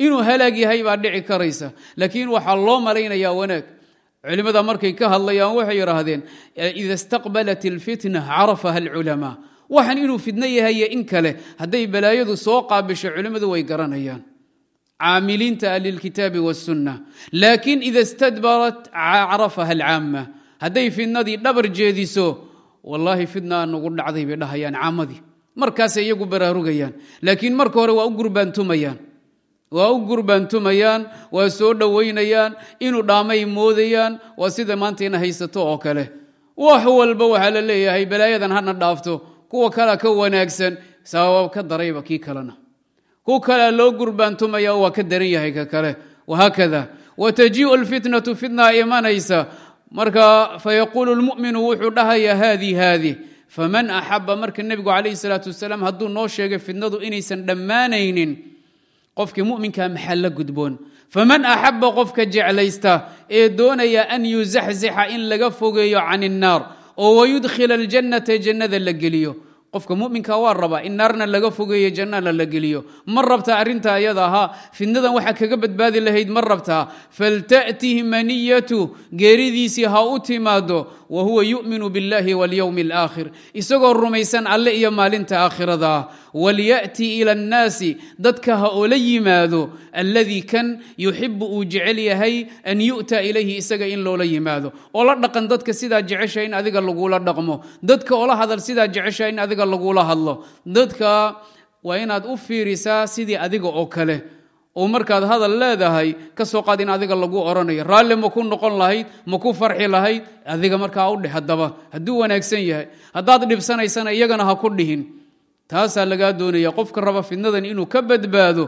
inuu halaag yahay baa dhici karaysa. Laakiin waxaa loo malaynayaa wanaag. Culimmada markay ka hadlayaan waxay yidhaahdeen ida istaqbalat ilfitna carafaha alculamaa waxaan inuu fidno yahaye in kale. Hadday balaayadu soo qaabisho culimmadu way garanayaan. Caamiliinta lilkitaabi wاsunna laakiin ida istadbarat carafaha alcaama hadday fidnadii dhabar jeediso wallaahi fidnaa nagu dhacday bay dhahayaan caamadii. Markaasay iyagu baraarugayaan. Laakiin marka hore waa u gurbaantumayaan. Waa u gurbaantumayaan waa soo dhowaynayaan inuu dhaamay moodayaan waa sida maanta ina haysato oo kale. Wax walba waxaa la leeyahay balaayadan hana dhaafto kuwa kalea ka wanaagsan sabab ka darayba kii kalena. Ku kalea loo gurbaantumaya waa ka daran yahay ka kale. Wahaakada watajiiu lfitnatu fitna imanaysa marka fayaquulu lmuminu wuxuu dhahayaa haadi haadi faman axaba marka nebigu calayhi salaatu wasalaam hadduu noo sheegay fitnadu inaysan dhammaanaynin qofkii muminka maxaa la gudboon? Faman axaba qofka jeclaysta ee doonaya an yuzaxzixa in laga fogeeyo can innaar oo wayudkhila aljannata jannada la geliyo. Qofka muminka waa rabaa in naarna laga fogeeyo jannana la geliyo. Ma rabtaa arrinta ayada ahaa fidnadan waxaa kaga badbaadi lahayd ma rabtaa falta'tihi maniyatu geeridiisii ha u timaado wa huwa yu'minu biاllahi walyowmi alaakhir isagoo rumaysan alle iyo maalinta aakhirada walya'ti ila annaasi dadka ha oola yimaado alladii kan yuxibu uu jecel yahay an yu'ta ilayhi isaga in loola yimaado oo la dhaqan dadka sidaa jecesha in adiga lagula dhaqmo dadka oola hadal sidaa jecesha in adiga lagula hadlo dadka waa inaad u fiirisaa sidii adiga oo kale oo markaad hadal leedahay ka soo qaad in adiga lagu odhanayo raalli ma ku noqon lahayd ma ku farxi lahayd adiga markaa u dheh haddaba hadduu wanaagsan yahay haddaad dhibsanaysana iyagana ha ku dhihin taasaa lagaa doonaya qofka raba fidnadan inuu ka badbaado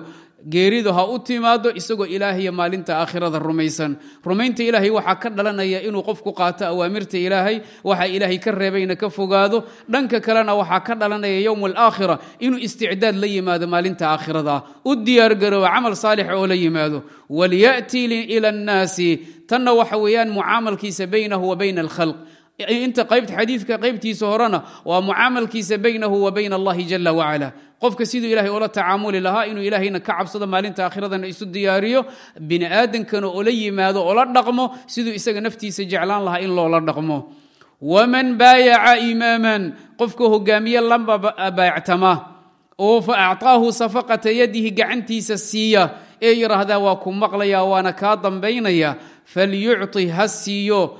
geeridu ha u timaado isagoo ilaahiyo maalinta aakhirada rumaysan. Rumaynta ilaahay waxaa ka dhalanaya inuu qofku qaato awaamirta ilaahay waxa ilaahay ka reebayna ka fogaado. Dhanka kalena waxaa ka dhalanaya yowm alaakhira inuu isticdaad la yimaado maalinta aakhirada. U diyaargarooba camal saalix oo la yimaado. Walya'tii ila annaasi tanna waxa weeyaan mucaamalkiisa baynahu wa bayna alkhalq inta qaybt xadiidka qaybtiisa horena waa mucaamalkiisa baynahu wa bayna allahi jala wacala qofka siduu ilahay oola tacaamuli lahaa inuu ilaahayna ka cabsado maalinta aakhiradana isu diyaariyo bini aadankana oola yimaado oola dhaqmo siduu isaga naftiisa jeclaan lahaa in loola dhaqmo. Waman baayaca imaaman qofka hogaamiye lamba baayactama oo fa acطaahu safaqata yadihi gacantiisa siiya ee yidhaahdaa waa ku maqlaya waana kaa dambaynaya. Falyuci ha siiyo.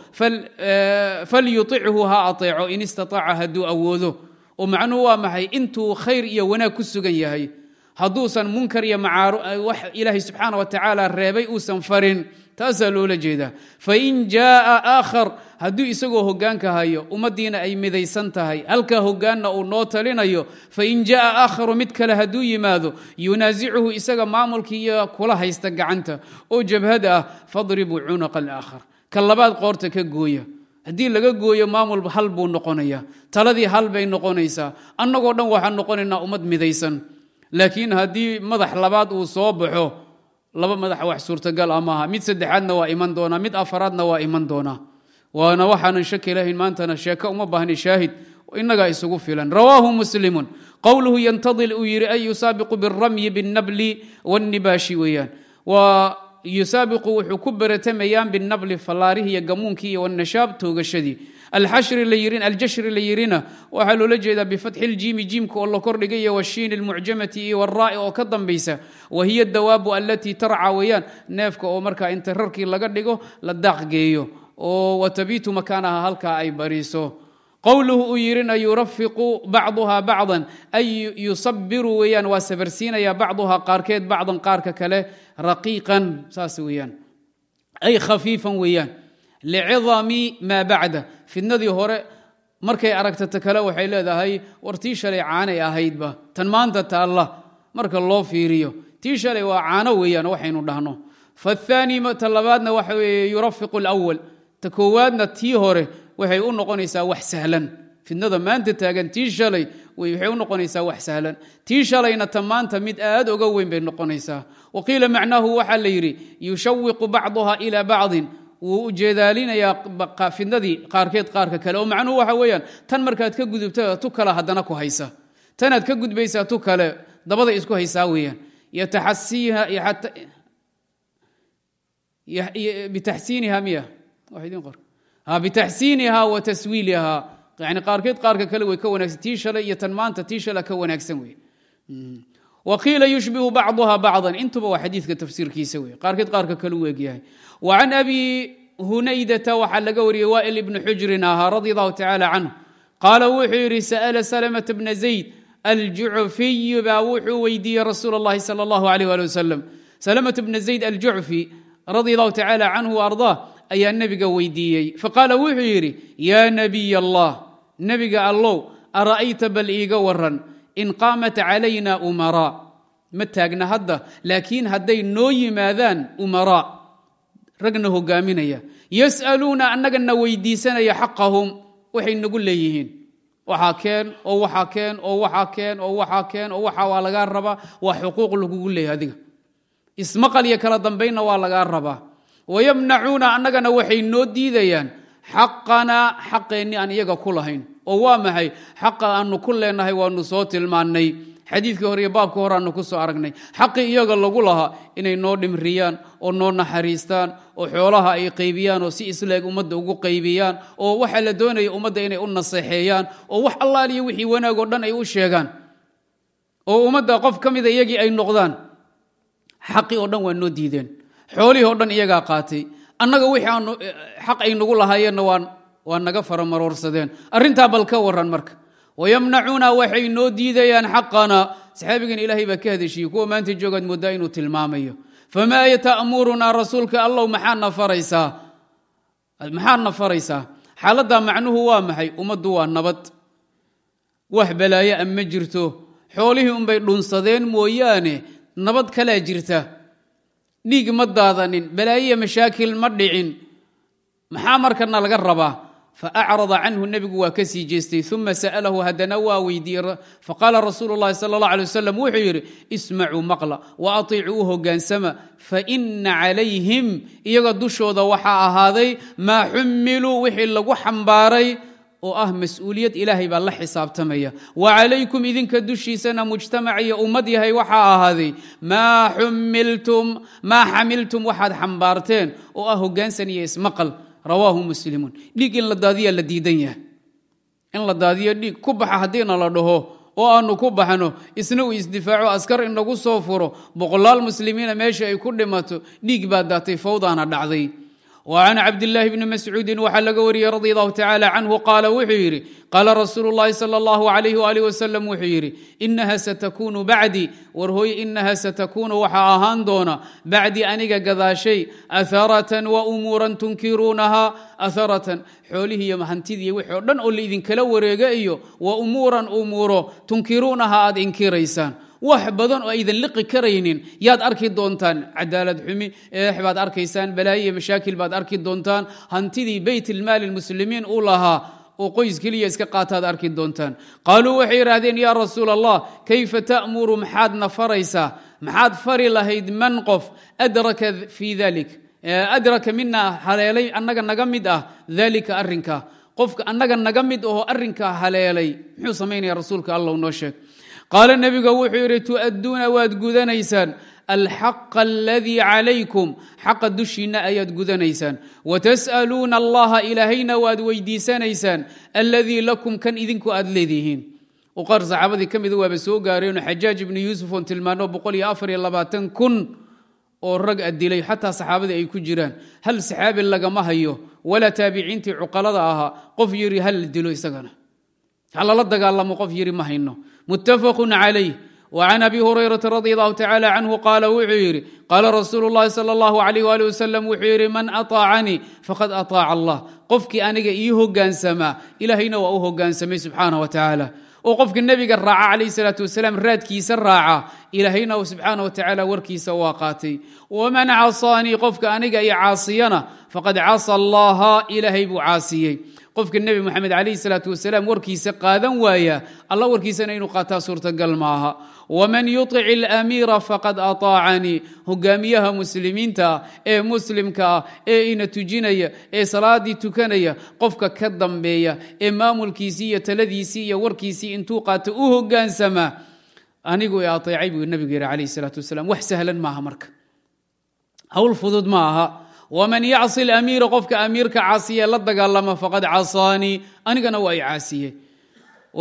Falyuichu ha aeeco in istaaaca hadduu awoodo. Oo macnuhu waa maxay? Intuu khayr iyo wanaag ku sugan yahay. Hadduusan munkar iyo wax ilaahay subxaana wa tacaala reebay uusan farin taasaa loola jeedaa. Fain jaaa aakhar hadduu isagoo hogaanka hayo ummaddiina ay midaysan tahay. Halkaa hogaanna uu noo talinayo fain jaaa aakharu mid kale hadduu yimaado yunaasicuhu isaga maamulkii iyo kula haysta gacanta. Oo jabhada ah fadribuu cunuqa alaakhar. Ka labaad qoorta ka gooya. Haddii laga gooyo maamul hal buu noqonaya. Taladii hal bay noqonaysaa. Annagoo dhan waxaan noqonaynaa ummad midaysan. Laakiin haddii madax labaad uu soo baxo laba madax wax suurtagal ah maaha. Mid saddexaadna waa iman doonaa mid afaraadna waa iman doonaa waana waxaanan shaki lahayn maantana sheeko uma baahni shaahid inagaa isugu filan. Rawaahu muslimun. Qowluhu yantadil uu yidhi ay yusaabiqu biramyi binnabli wannibaashi weeyaan. Waa yusaabiqu wuxuu ku beratemayaan binabli fallaarihi iyo gamuunkii iyo wanashaab toogashadii. Aljashri la yirina waxaa loola jeedaa bifatxi ljiimi jiimka oo la kordhigay iyo washiini lmucjamati iyo waraa'i oo ka dambaysa. Wa hiya dawaabu alatii tarca weeyaan. Neefka oo markaa inta rarkii laga dhigo la daaqgeeyo oo watabiitu makaanaha halkaa ay bariiso. Qowluhu uu yidhina yurafiqu bacduha bacdan ay yusabiru weeyaan waa sabarsiinaya bacduha qaarkeed bacdan qaarka kale raqiiqan. Saas weeyaan. Ay khafiifan weeyaan licidami maa bacda. Fidnadii hore markay aragta ta kale waxay leedahay war tii shalay caanay ahaydba tan maanta taalla marka loo fiiriyo tii shalay waa caano weeyaan waxaynu dhahno. Faathaani ta waxa weeye yurafiqu alawal ta koowaadna tii hore waxay u noqonaysaa wax sahlan. Fidnada maanta taagan tii shalay waxay u noqonaysaa wax sahlan. Tii shalayna ta maanta mid aad oga weyn bay noqonaysaa. Wa qiila macnaahu waxaa la yidhi yushawiqu bacduha ila bacdin. Wuu u jeedaalinayaa fidnadii qaarkeed qaarka kale. Oo macnuhu waxa weeyaan tan markaad ka gudubta tu kale haddana ku haysa. Tanaad ka gudbaysaa tu kale dabada isku haysaa weeyaan. Bitaxsiiniha miya bitaxsiiniha wa taswiiliha yani qaarkeed qaarka kale way ka wanaagsan tii shalay iyo tan maanta tii shala ka wanaagsan wey wa qiila yushbihu bacduha bacdan intuba waa xadiidka tafsiirkiisa wey qaarkeed qaarka kale u egyahay wa can abi hunaydata waxaa laga wariyey waa'il ibni xujrin ahaa radi allahu tacaala canhu qaala wuxuu yidhi sa'ala salamata bna zayd aljucfiy baa wuxuu weydiiyey rasuul اllahi salى اllahu alيh ali wasalam salamata bna zayd aljucfi radi allahu tacaala canhu ardaa ayaa nebiga weydiiyey. Faqaala wuxuu yidhi yaa nabiy allah nebiga allow ara'ayta bal iiga waran in qaamat calayna umaraa ma taagna hadda laakiin hadday noo yimaadaan umaraa ragna hogaaminaya. Yas'aluuna annagana weydiisanaya xaqahum. Waxay nagu leeyihiin. Waxaa keen oo waxaa keen oo waxaa keen oo waxaa keen oo waxa waa lagaa rabaa. Waa xuquuq lagugu leeyahy adiga. Ismaqal iyo kala dambaynna waa lagaa rabaa wayamnacuuna annagana waxay noo diidayaan xaqanaa xaqeenni aan iyaga ku lahayn oo waa maxay xaqa aanu ku leenahay waanu soo tilmaannay xadiidkii hore iyo hore aanu ku soo aragnay xaqii iyaga lagu lahaa inay noo dhimriyaan oo noo naxariistaan oo xoolaha ay qaybiyaan oo si isleeg ummadda ugu qaybiyaan oo waxa la doonaya ummadda inay u naseexeeyaan oo wax allaaliyo wixii wanaag oo dhan ay u sheegaan oo ummadda qof ka mida iyagii ay noqdaan xaqii oo dhan waa noo diideen xoolihii oo dhan iyagaa qaatay. Annaga wixii aanu xaq ay nagu lahaayeenna waa naga faramaroorsadeen arrintaa bal ka waran marka. Wayamnacuuna waxay noo diidayaan xaqana saxaabigan ilaahay baa ka hadeshiyey kuwa maanta joogaad moodaa inuu tilmaamayo. Famaa yata'murunaa rasuulka allow maxaadna faraysaa? Maxaadna faraysaa? Xaaladdaa macnuhu waa maxay? Ummaddu waa nabad. Wax balaayo a ma jirto? Xoolihii unbay dhunsadeen mooyaane? Nabad kalaa jirta dhiig ma daadanin balaayiya mashaakil ma dhicin. Maxaa markana laga rabaa? Faacrada canhu nebigu waa ka sii jeestay uma sa'lahu haddana waa weydiiyey faqaala rasuulu llahi sala allah alay wasalam wuxuu yidhi ismacuu maqla wa atiicuu u hogaansama faina calayhim iyaga dushooda waxaa ahaaday maa xumiluu wixii lagu xambaaray oo ah mas'uuliyad ilaahay baa la xisaabtamaya. Wa calaykum idinka dushiisana mujtamac iyo ummad yahay waxaa ahaaday maa xamiltum waxaad xambaarteen oo ah hogaansan iyo ismaqal. Rawaahu muslimuun dhiig in la daadiyaa la diidan yahay. In la daadiyo dhiig ku baxa haddiina la dhaho oo aanu ku baxno isna uu isdifaaco askar inagu soo furo boqolaal muslimiina meesha ay ku dhimato dhiig baa daatay fawdaana dhacday وعن cبد اللh بن مسعوudi waxaa laga wariyey رضي الله تعالى عنه qاala wuxuu yidhi qاala rasuul الlahi slى الlه عليه وaلiه وsلم wuxuu yidhi inaha satkunu bacdي war hooye inaha satkunu waxaa ahaan doona bacdi aniga gadaashay aharatan وأmuuran tunkiruunaha aharatan xoolihii iyo hantidii wixii o dhan oo laidinkala wareega iyo وأmuuran umuuro tunkiruunaha aad inkiraysaan wax badan oo aydan liqi karaynin. Yaad arki doontaan cadaalad xumi eex baad arkaysaan balaayo iyo mashaakil baad arki doontaan. Hantidii baytilmaali muslimiin u lahaa oo qoys keliya iska qaataad arki doontaan. Qaaluu waxay yidhaahdeen yaa rasuul allah kayfa ta'muru maxaadna faraysaa maxaad fari lahayd man qof? Adraka fii dalik adraka mina haleelay annaga naga mid ah dalika arrinka. Qofka annaga naga mid aho arrinkaa haleelay muxuu samaynaya rasuulka allah noo sheeg qaala nebiga wuxuu yidhi tu'adduuna waad gudanaysaan. Alxaqa aladii calaykum. Xaqa dushiinna ayaad gudanaysaan. Watas'aluuna allaha ilaahayna waad weydiisanaysaan. Alladii lakum kan idinku aad leedihiin. Qaar saxaabadii ka mida waaba soo gaareenoo xajaaj ibnu yuusuf oon tilmaano kun oo rag a dilay xataa saxaabadii ay ku jiraan hal saxaabi lagama hayo? Walaa taabiciintii cuqalada ahaa? Qof yiri hal dilo isagana. Halala dagaalamo. Qof yiri ma hayno mutafaq calayh wa can abi hurayrata radi allahu tacala canhu qaala wuxuu yidhi qaala rasuulu llahi sal allahu alayh wali wasalam wuxuu yidhi man aطaacanii faqad aطaaca allah. Qofkii aniga ii hogaansamaa ilaahayna waa u hogaansamay subxaanah wa tacaala oo qofka nebiga raaca calayhi salaatu wasalaam raadkiisa raaca ilaahayna subxaana wa tacaala warkiisa waa qaatay waman casaanii qofka qofka nebi moxamed calayhi salaatu wasalaam warkiisa qaadan waaya alla warkiisana inuu qaataa suurtagal maaha. Waman yuطic alamiira faqad aطaacanii hogaamiyaha muslimiinta ee muslimka ah ee ina tujinaya ee salaadii tukanaya qofka ka dambeeya ee maamulkiisii iyo taladiisii iyo warkiisii intuu qaata u hogaansamaa anigu i aeecay buu nebigu yihi calayh salaatu wasalaam. Wax sahlan maaha marka. Hawl fudud ma aha wman yacsi lamiira qofka amiirka caasiye la dagaalama faqad casaanii anigana waa i caasiye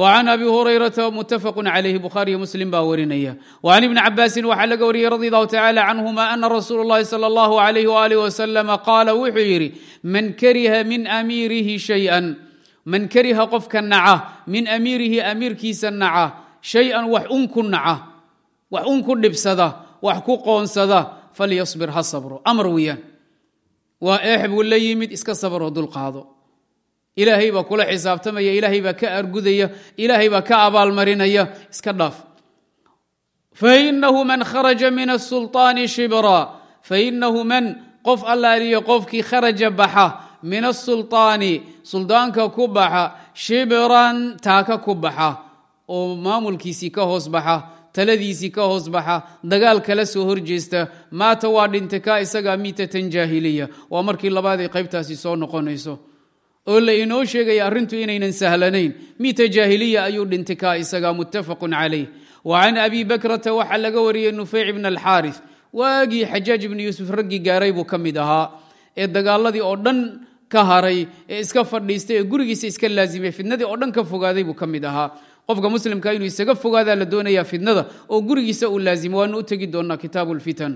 an abi hurayrata mutafaq alayh buhaariy muslim baa warinaya an ibni cabaasin waxaa laga wariyey radi alahu tacaala canhuma ana rasuul lahi sal اllahu alayh ali wasalam qaala wuxuu yidhi man kariha min amiirihi shayan man kariha qofka naca min amiirihi amiirkiisa naca shayan wax unku naca wax unku dhibsada wax ku qoonsada falyasbir ha sabro amar weyaan waa eex buu la yimid iska sabaroo dulqaado ilaahay baa kula xisaabtamaya ilaahay baa ka argudaya ilaahay baa ka abaalmarinaya iska dhaaf. Fainahu man kharaja min asulطaani shibra. Fainahu man qof allaaliyo qofkii kharaja baxa min asulطaani suldaanka ku baxa shibran taaka ku baxa oo maamulkiisii ka hoos baxa taladiisii ka hoos baxa dagaal kala soo horjeesta maata waa dhintay ka isagaa miitatan jaahiliya. Waa markii labaad ay qaybtaasi soo noqonayso. Oo la inoo sheegaya arrintu inaynan sahlanayn miita jaahiliya ayuu dhintay ka isagaa muttafaqun calayh. Wa can abi bakrata waxaa laga wariyey nufeyc ibn alxaaris. Waagii xajaaj ibni yuusuf raggii gaaray buu ka mid ahaa. Ee dagaaladii oo dhan ka haray ee iska fadhiistay ee gurigiisa iska laazimay fidnadii oo dhan ka fogaaday buu ka mid ahaa qofka muslimka inuu isaga fogaadaa la doonaya fidnada oo gurigiisa uu laazimo waanu u tegi doonaa kitaabu lfitan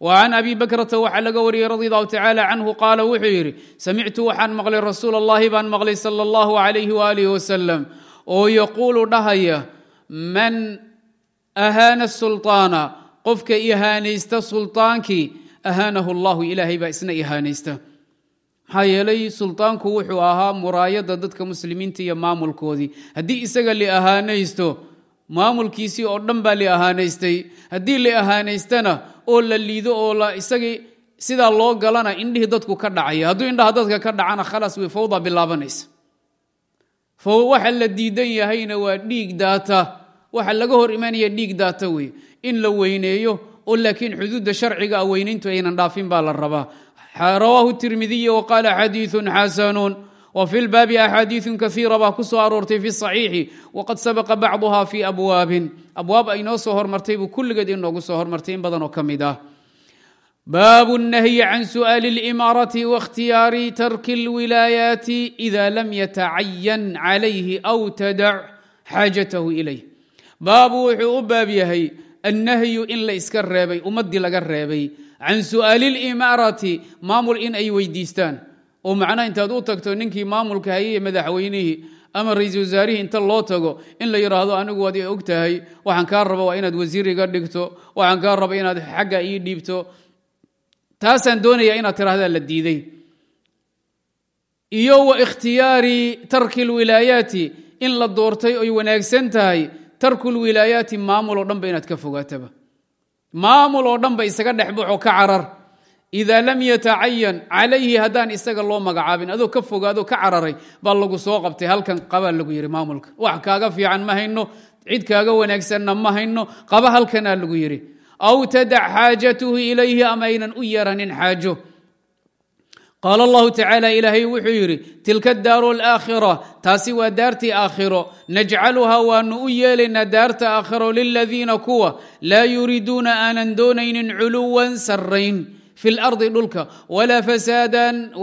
can abi bakrata waxaa laga wariyey radi allahu tacala canhu qaala wuxuu yidhi samictu waxaan maqlay rasuul allahi baan maqlay sala allahu alayh waalih wasalam oo yaquulu dhahaya man ahaana sulطaana qofka ihaanaysta sulطaankii ahaanahu allahu ilaahay maxaa yeelay sulطaanku wuxuu ahaa muraayada dadka muslimiinta iyo maamulkoodii. Haddii isaga li ahaanaysto maamulkiisii oo dhan baa li ahaanaystay. Haddii li ahaanaystana oo la liido oo isagii sidaa loo galana indhihii dadku ka dhacaya hadduu indhaha dadka ka dhacana khalaas way fawda bilaabanaysa. Waxa la diidan yahayna waa dhiig daata. Waxa laga hor imanaya dhiig daata wey in la weyneeyo oo laakiin xuduudda sharciga a weynayntu aynan dhaafin baa la rabaa rawaahu tirmidiy wqaala xadiiثu xasanuun wfi lbaabi axaadiiثu kaiira baa ku soo aroortay fi صaxiixi waqad sabaqa bacduha fi abwaabin abwaab ay noo soo hormartay buu kulligeed inoogu soo hormartay in badan oo ka mid ah baabu الnahyi can su'aali اlimaarati waاkhtiyaari tarki اlwilaayaati ida lam yatacayan calayhi aw tadac xaajatahu ilayh baabu wuxuu u baab yahay annahyu in la iska reebay ummadii laga reebay can su'aali limaarati maamul in ay weydiistaan. Oo macnaha intaad u tagto ninkii maamulka hayay madaxweynihii ama ra'iisul inta loo tago in la yidhaahdo anigu waad og tahay waxaan kaa raba waa inaad wasiir dhigto waxaan kaa raba inaad xagga ii dhiibto. Taasaan doonaya inaad tirahdaa la diiday. Iyo wa ikhtiyaari tarki lwilaayaati in la doortay oy wanaagsan tahay tarku lwilaayaati maamul oo dhanba inaad ka fogaataba maamul oo dhan ba isaga dhex baxo ka carar. Idaa lam yatacayan calayhi haddaan isaga loo magacaabin adoo ka fogaado ka cararay baa lagu soo qabtay halkan qabaa lagu yidhi maamulka. Wax kaaga fiican ma hayno cid kaaga wanaagsanna ma hayno qaba halkanaa lagu yidhi aw tadac xaajatuhu ilayhi ama aynan u yeeranin xaajo qaal allahu tacaala ilaahay wuxuu yidhi tilka daaru alaakhira taasi waa daartii aakhiro najcaluhaa waanu u yeelaynaa daarta aakhiro liladiina kuwa laa yuriiduuna aanan doonaynin culuwan sarrayn fi lardi dhulka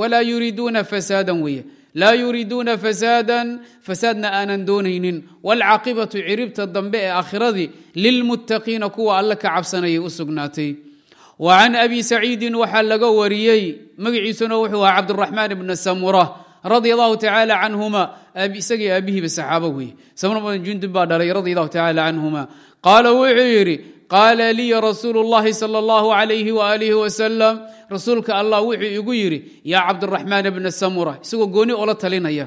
walaa yuriiduuna fasaadan weeye laa yuriiduuna fasaadan fasaadna aanan doonaynin waalcaaqibatu ciribta dambe ee aakhiradii lilmuttaqiina kuwa alle ka cabsanayay u sugnaatay wa can abi saciidin waxaa laga wariyey magaciisuna wuxuu ahaa cabduraxmaan ibna samura radia allahu tacaala canhuma isagii aabihiiba saxaabo weeye samra bn jundub baa dhalay radia allahu tacaala canhuma qaala wuxuu yidhi qaala liya rasuulu اllahi salى اllahu alayhi waalihi wasalam rasuulka allah wuxuu igu yidhi yaa cabdiraxmaan bna samura isagoo gooni oola talinaya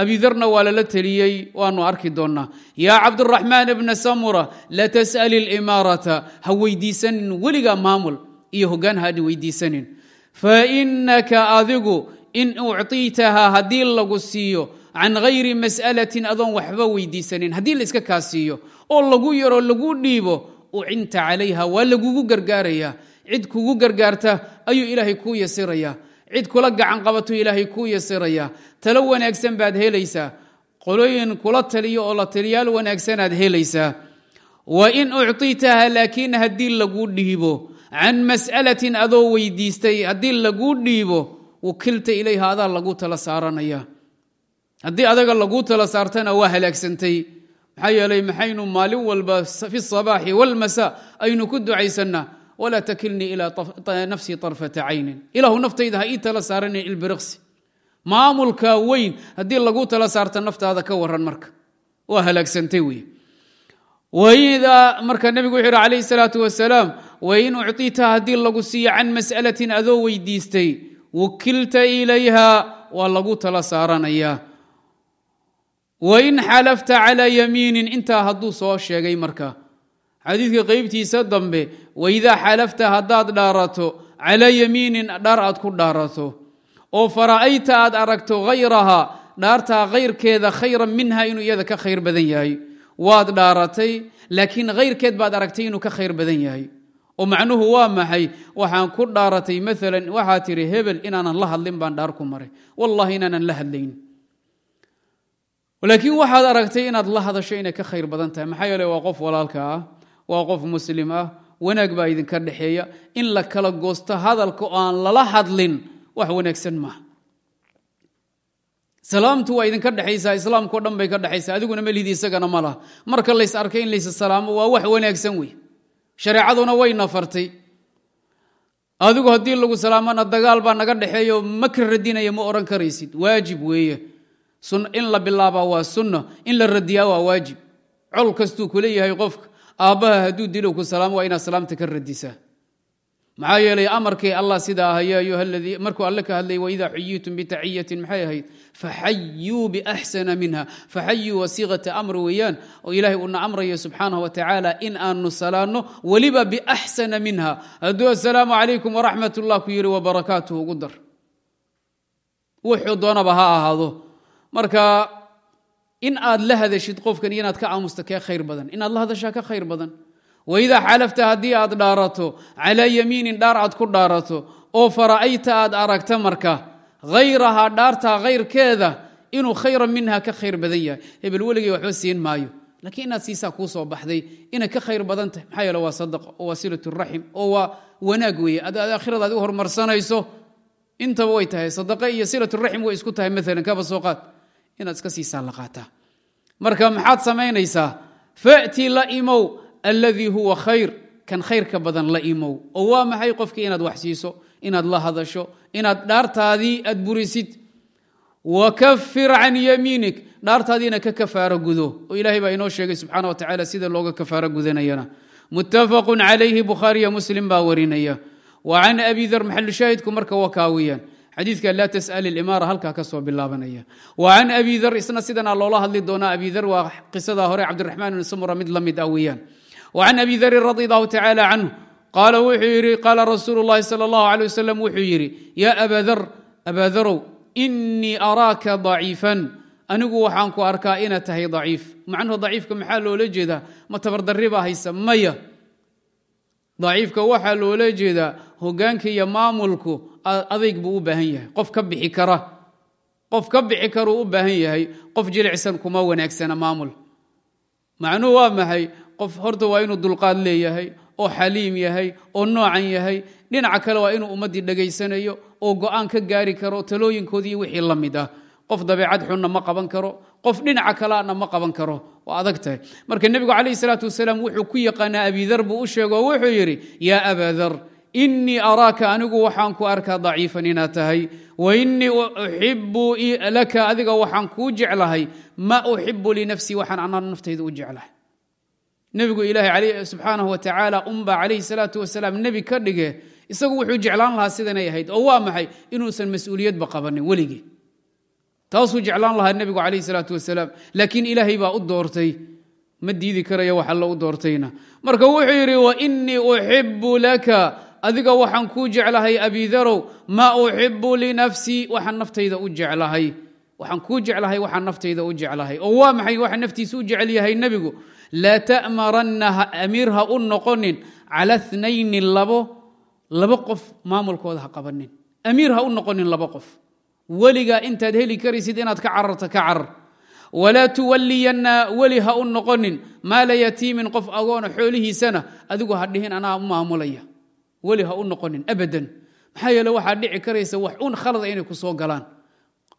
abidarna waa lala teliyey waanu arki doonnaa yaa cabdiraxmaan bna samura latas'ali limaarata ha weydiisanin weligaa maamul iyo hoggaan haadhi weydiisanin. Fainaka adigu in ucطiitaha haddii lagu siiyo can hayri mas'alatin adoon waxba weydiisanin. Haddii la iska kaa siiyo oo lagu yaro lagu dhiibo ucinta calayha waa lagugu gargaarayaa. Cid kugu gargaarta ayuu ilaahay kuu yasirayaa cid kula gacan qabatuu ilaahay kuu yasirayaa talo wanaagsan baad helaysaa. Qolooyin kula taliyo oo la taliyaal wanaagsanaaad helaysaa. Wa in ucطitaha laakiin haddii laguu dhiibo can mas'alatin adoo weydiistay haddii laguu dhiibo wukilta ilayha adaa laguu tala saaranaya haddii adaga laguu tala saartana waa halaagsantay maxaa yeelay maxaynu maalin walba fi sabaaxi wاlmasa aynu ku ducaysannaa walaa takilnii ilaa nafsii طarfata caynin ilaahu naftayda ha ii tala saaranin ilbiriqsi maamulka weyn haddii laguu tala saarta naftaada ka waran marka waa halaagsantay wey marka nebigu wuxuu yhi alayh الsalaaةu wasalaam wain ucطita haddii lagu siiyo can mas'alatin adoo weydiistay wukilta ilayha waa lagu tala saaranaya wain xalafta calى yamiinin intaa hadduu soo sheegay marka xadiidka qeybtiisa dambe waidaa xalafta haddaad dhaarato calaa yamiinin dhaar aad ku dhaarato oo fara'ayta aad aragto hayraha dhaartaa khayrkeeda khayran minha inuu iyada ka khayr badan yahay waad dhaaratay laakiin khayrkeed baad aragtay inuu ka khayr badan yahay oo macnuhu waa maxay? Waxaan ku dhaaratay maalan waxaa tidhi hebel inaanan la hadlin baan dhaar ku maray. Wallahi inaanan la hadlayn. Laakiin waxaad aragtay inaad la hadasho inay ka khayr badan tahay. Maxaa yeele waa qof walaalka ah waa qof muslim ah wanaag baa idinka dhexeeya. In la kala salaamtu waa idinka dhexaysaa islaamkao dhan bay ka dhexaysaa adiguna isagana ma laha. Marka lays arkay in lays salaamo waa wax wanaagsan wey shareecaduna wayna fartay. Adigu haddii lagu salaamana dagaal baa naga dhexeeyo maka radinaya ma odhan karaysid. Waajib weeye. In la bilaabaa waa sunna in la radiyaa waa waajib. Col kastuu ku leeyahay qofka aabbaha hadduu dilo ku salaamo waa inaad salaamta ka radisaa maxaa yeelay amarkii allah sidaa aha ya ayuha ladii markuu alle ka hadlay waidaa xuyitum bitaciyatin maxay ahayd? Faxayuu biaxsana minha. Faxayuu wasiiqata amr weeyaan. Oo ilaahay uuna amrayo subxaanah wa in aanu salaanno weliba biaxsana minha. Hadduu assalaamu calaykum waraxmat ullah ku yidhi wabarakaatuhu ugu dar. Wuxuu doonaba ha ahaado. Marka in aad la hadashid qofkan inaad ka aamusta kee khayr badan? Inaad la hadashaa ka khayr badan waidaa xalafta haddii aad dhaarato calaa yamiinin dhaar aad ku dhaarato oo fara'ayta aad aragta marka hayrahaa dhaartaa khayrkeeda inuu khayran minha ka khayr badan yahay. Hebel weligay waxba siin maayo. Laakiin inaad siisaa kuu soo baxday inay ka khayr badan tahay maxaa yeele waa sadaqa oo waa silat raxim oo waa wanaag weeye. Ad aad aakhiradaad u hormarsanayso intaba way tahay. Sadaqa iyo silaturaxim way isku tahay maalan kaba alladii huwa khayr kan khayrka badan la imow. Oo waa maxay qofkii inaad wax siiso inaad la hadasho inaad dhaartaadii aad burisid? Wakafir can yamiinik dhaartaadiina ka kafaaro gudo. Oo ilaahay baa inoo sheegay subxaana wa tacala sida looga kafaaro gudanayana. Muttafaqun calayhi bukhaariyo muslim baa warinaya. Wa can abi dar maxalushaahidku marka waa kaawiyaan. Xadiidka laa tas'al ilimaara halkaa ka soo bilaabanaya. Wa can abi dar isna sidanaa loola hadli doonaa abi dar waa qisadaa hore cabdiraxmaan ibn samura can abi darin radi allahu tacaala canhu qaala wuxuu yidhi qaala rasuulu llahi sala allahu alay wasalam wuxuu yidhi yaa abaa dar abaa darow inii araaka daciifan anigu waxaan ku arkaa inaad tahay daciif macnuhu daciifka maxaa loola jeedaa ma tabardarri haysa maya daciifka waxaa loola jeedaa hogaanka iyo maamulku adayg buu u baahan yahay qof ka bixi kara qof ka bixi karuu u baahan yahay qof jilicsan kuma wanaagsana maamul macnuhu waa maxay qof horta waa inuu dulqaad leeyahay oo xaliim yahay oo noocan yahay. Dhinaca kale waa inuu ummaddii dhegaysanayo oo go'aan ka gaari karo talooyinkoodii wixii la mid ah. Qof dabeecad xunna ma qaban karo qof dhinaca kaleana ma qaban karo. Waa adag tahay. Marka nebigu calayh salaatu wasalaam wuxuu ku yaqaanaa abidar buu u sheego wuxuu yidhi yaa abadar inii araaka anigu waxaan ku arkaa daciifan inaad tahay. Wa inii uxibu laka adiga waxaan kuu jeclahay. Ma uxibu linafsii waxaan anaa naftayda u jeclahay nebigu ilaahay subxaanahu wa tacaala unbaa calayhi salaatu wasalaam nebi ka dhige isagu wuxuu jeclaan lahaa sidanay ahayd. Oo waa maxay? Inuusan mas'uuliyadba qabanin weligii. Taasuu jeclaan lahaa nebigu calayhi salaatu wasalaam. Laakiin ilaahay baa u doortay. Ma diidi karaya wax alla u doortayna. Marka wuxuu yidhi wainii uxibu laka. Adiga waxaan kuu jeclahay abidarow maa uxibu linafsii waxaan naftayda u jeclahay. Waxaan kuu jeclahay waxaan naftayda u jeclahay. Oo waa maxay? Waxa naftiisa u jecel yahay nebigu laa ta'maranna amiir ha u noqonin cala nayni laba qof maamulkooda ha qabanin. Amiir ha u noqonin laba qof. Weligaa intaad heli karaysid inaad ka cararta ka carar. Walaa tuwaliyanna weli ha u noqonin maala yatiimin qof agoona xoolihiisana adigu ha dhihin anaa maamulaya. Weli ha noqonin abadan. Maxaa yeele waxaa dhici karaysa wax un khalada inay ku soo galaan.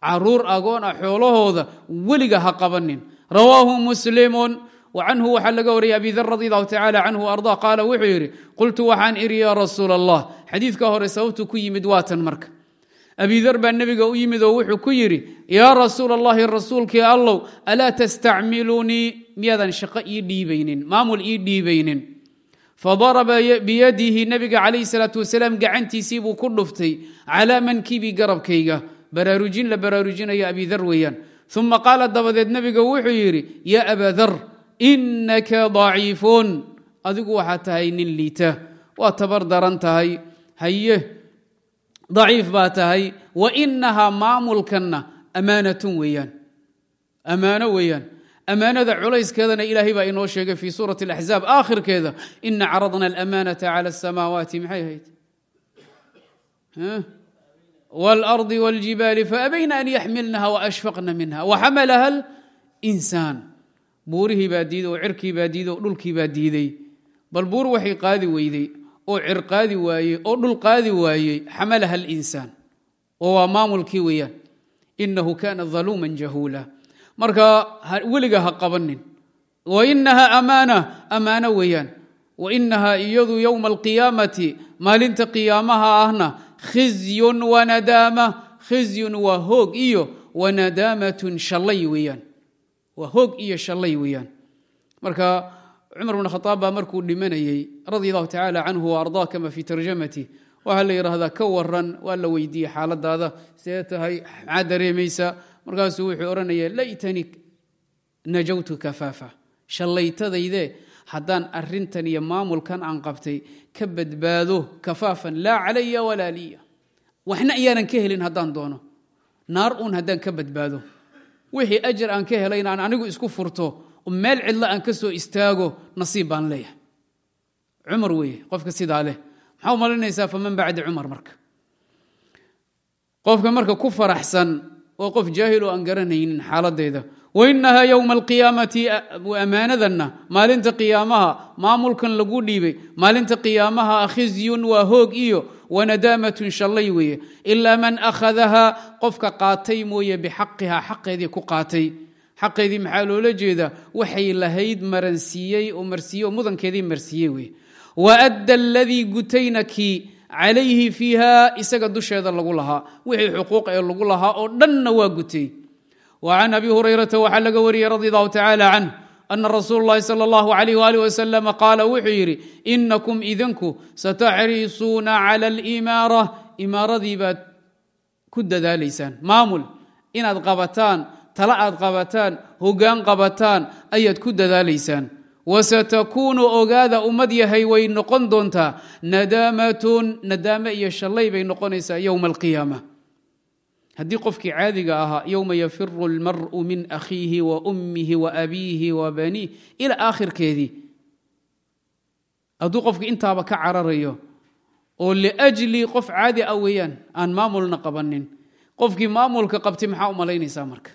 Caruur agoon ah xoolahooda weliga ha qabanin. Rawaahu muslimun canhu waxaa laga wariyay abi dar radi allahu tacala canhu arda qaala wuxuu yidhi qultu waxaan iri ya rasuul allah xadiidka hore sababtu ku yimid waatan marka. Abi dar baa nebiga u yimid oo wuxuu ku yidhi yaa rasuul allahi rasuulkii allow alaa tastacmiluunii miyaadan shaqo ii dhiibaynin maamul ii dhiibaynin. Fadaraba biyadihi nebiga calayhi salaatu wasalaam gacantiisii buu ku dhuftay calaa mankibi garabkayga? Baraarujin la baraarujinayo abi dar weeyaan. Uma qaala dabadeed nebiga wuxuu yidhi yaa abaa dar inaka daciifun. Adigu waxaa tahay nin liita. Waa tabar daran tahay. Haye daciif baa tahay. Wa inahaa maamulkanna ammaanatun weeyaan. Ammaano weeyaan. Ammaanada culayskeedana ilaahay baa inoo sheegay fii suurati alaxzaab aakhirkeeda. Ina caradna alamanata cala asamaawaati maxay ahayd? Wاlardi wاljibaali faabayna an yaxmilnaha waashfaqna minha. Waxamalaha linsaan buurihii baa diiday oo cirkii baa diiday oo dhulkii baa diiday. Bal buur waxay qaadi weydey oo cir qaadi waayey oo dhul qaadi waayey xamalaha alinsaan oo waa maamulkii weeyaan. Inahu kana daluuman jahuula. Marka weliga ha qabanin. Wainaha amaana amaano weeyaan. Wainaha iyadu yowma alqiyaamati maalinta qiyaamaha ahna khizyun wanadaama khizyun waa hoog iyo wanadaamatun shallay weeyaan waa hoog iyo shallay weeyaan. Marka cumar bn khaaab baa markuu dhimanayey radi allahu tacaala canhu waardaa kama fii tarjamati waxaa la yidhaahdaa ka waran waa la weydiiyey xaaladaada see tahay maxaa dareemaysa? Markaasuu wuxuu odhanaya laytani najawtu kafaafa. Shallaytadayde haddaan arintan iyo maamulkan aan qabtay ka badbaado kafaafan laa calaya walaa liya. Waxna iyaanan ka helin haddaan doono. Naar uun haddaan ka badbaado wixii ajar aan ka helay inaan anigu isku furto meel cidlo aan ka soo istaago nasiib baan leeyahay. Cumar weeye qofka sidaa leh. Maxaa u malinaysaa faman bacda cumar marka? Qofka marka ku faraxsan oo qof jaahil oo aan garanaynin xaaladeyda wainaha yowma alqiyaamati ammaanadanna maalinta qiyaamaha maamulkan lagu dhiibay maalinta qiyaamaha khizyun waa hoog iyo wanadaamatun shallay weeye ilaa man akhadahaa qofka qaatay mooye bixaqiha xaqeedii ku qaatay xaqeedii maxaa loola jeeda waxay lahayd maransiiyey oo marsiiye oo mudankeedii marsiiyey weye wa adda aladii gutayna kii calayhi fiiha isaga dusheeda lagu lahaa wixii xuquuq ee lagu lahaa oo dhanna waa gutay wa can abi hurayrata waxaa laga wariyey radi allahu tacaala canh ana rasuul lahi sal اllahu alayh ali wasalam qaala wuxuu yidhi inakum idinku sataxrisuuna cala alimaara imaaradii baad ku dadaalaysaan maamul inaad qabataan tala aad qabataan hogaan qabataan ayaad ku dadaalaysaan wasatakuunu ogaada ummad yahay way noqon doontaa nadaamatun nadaame iyo shallay bay noqonaysaa yowma alqiyaama haddii qofkii caadiga ahaa yowma yafiru اlmaru min akhiihi wa ummihi wa abiihi wa baniih ila aakhirkeedii. Hadduu qofku intaaba ka cararayo oo liajli qof caadi ah weeyaan aan maamulna qabanin qofkii maamulka qabtay maxaa u malaynaysaa marka?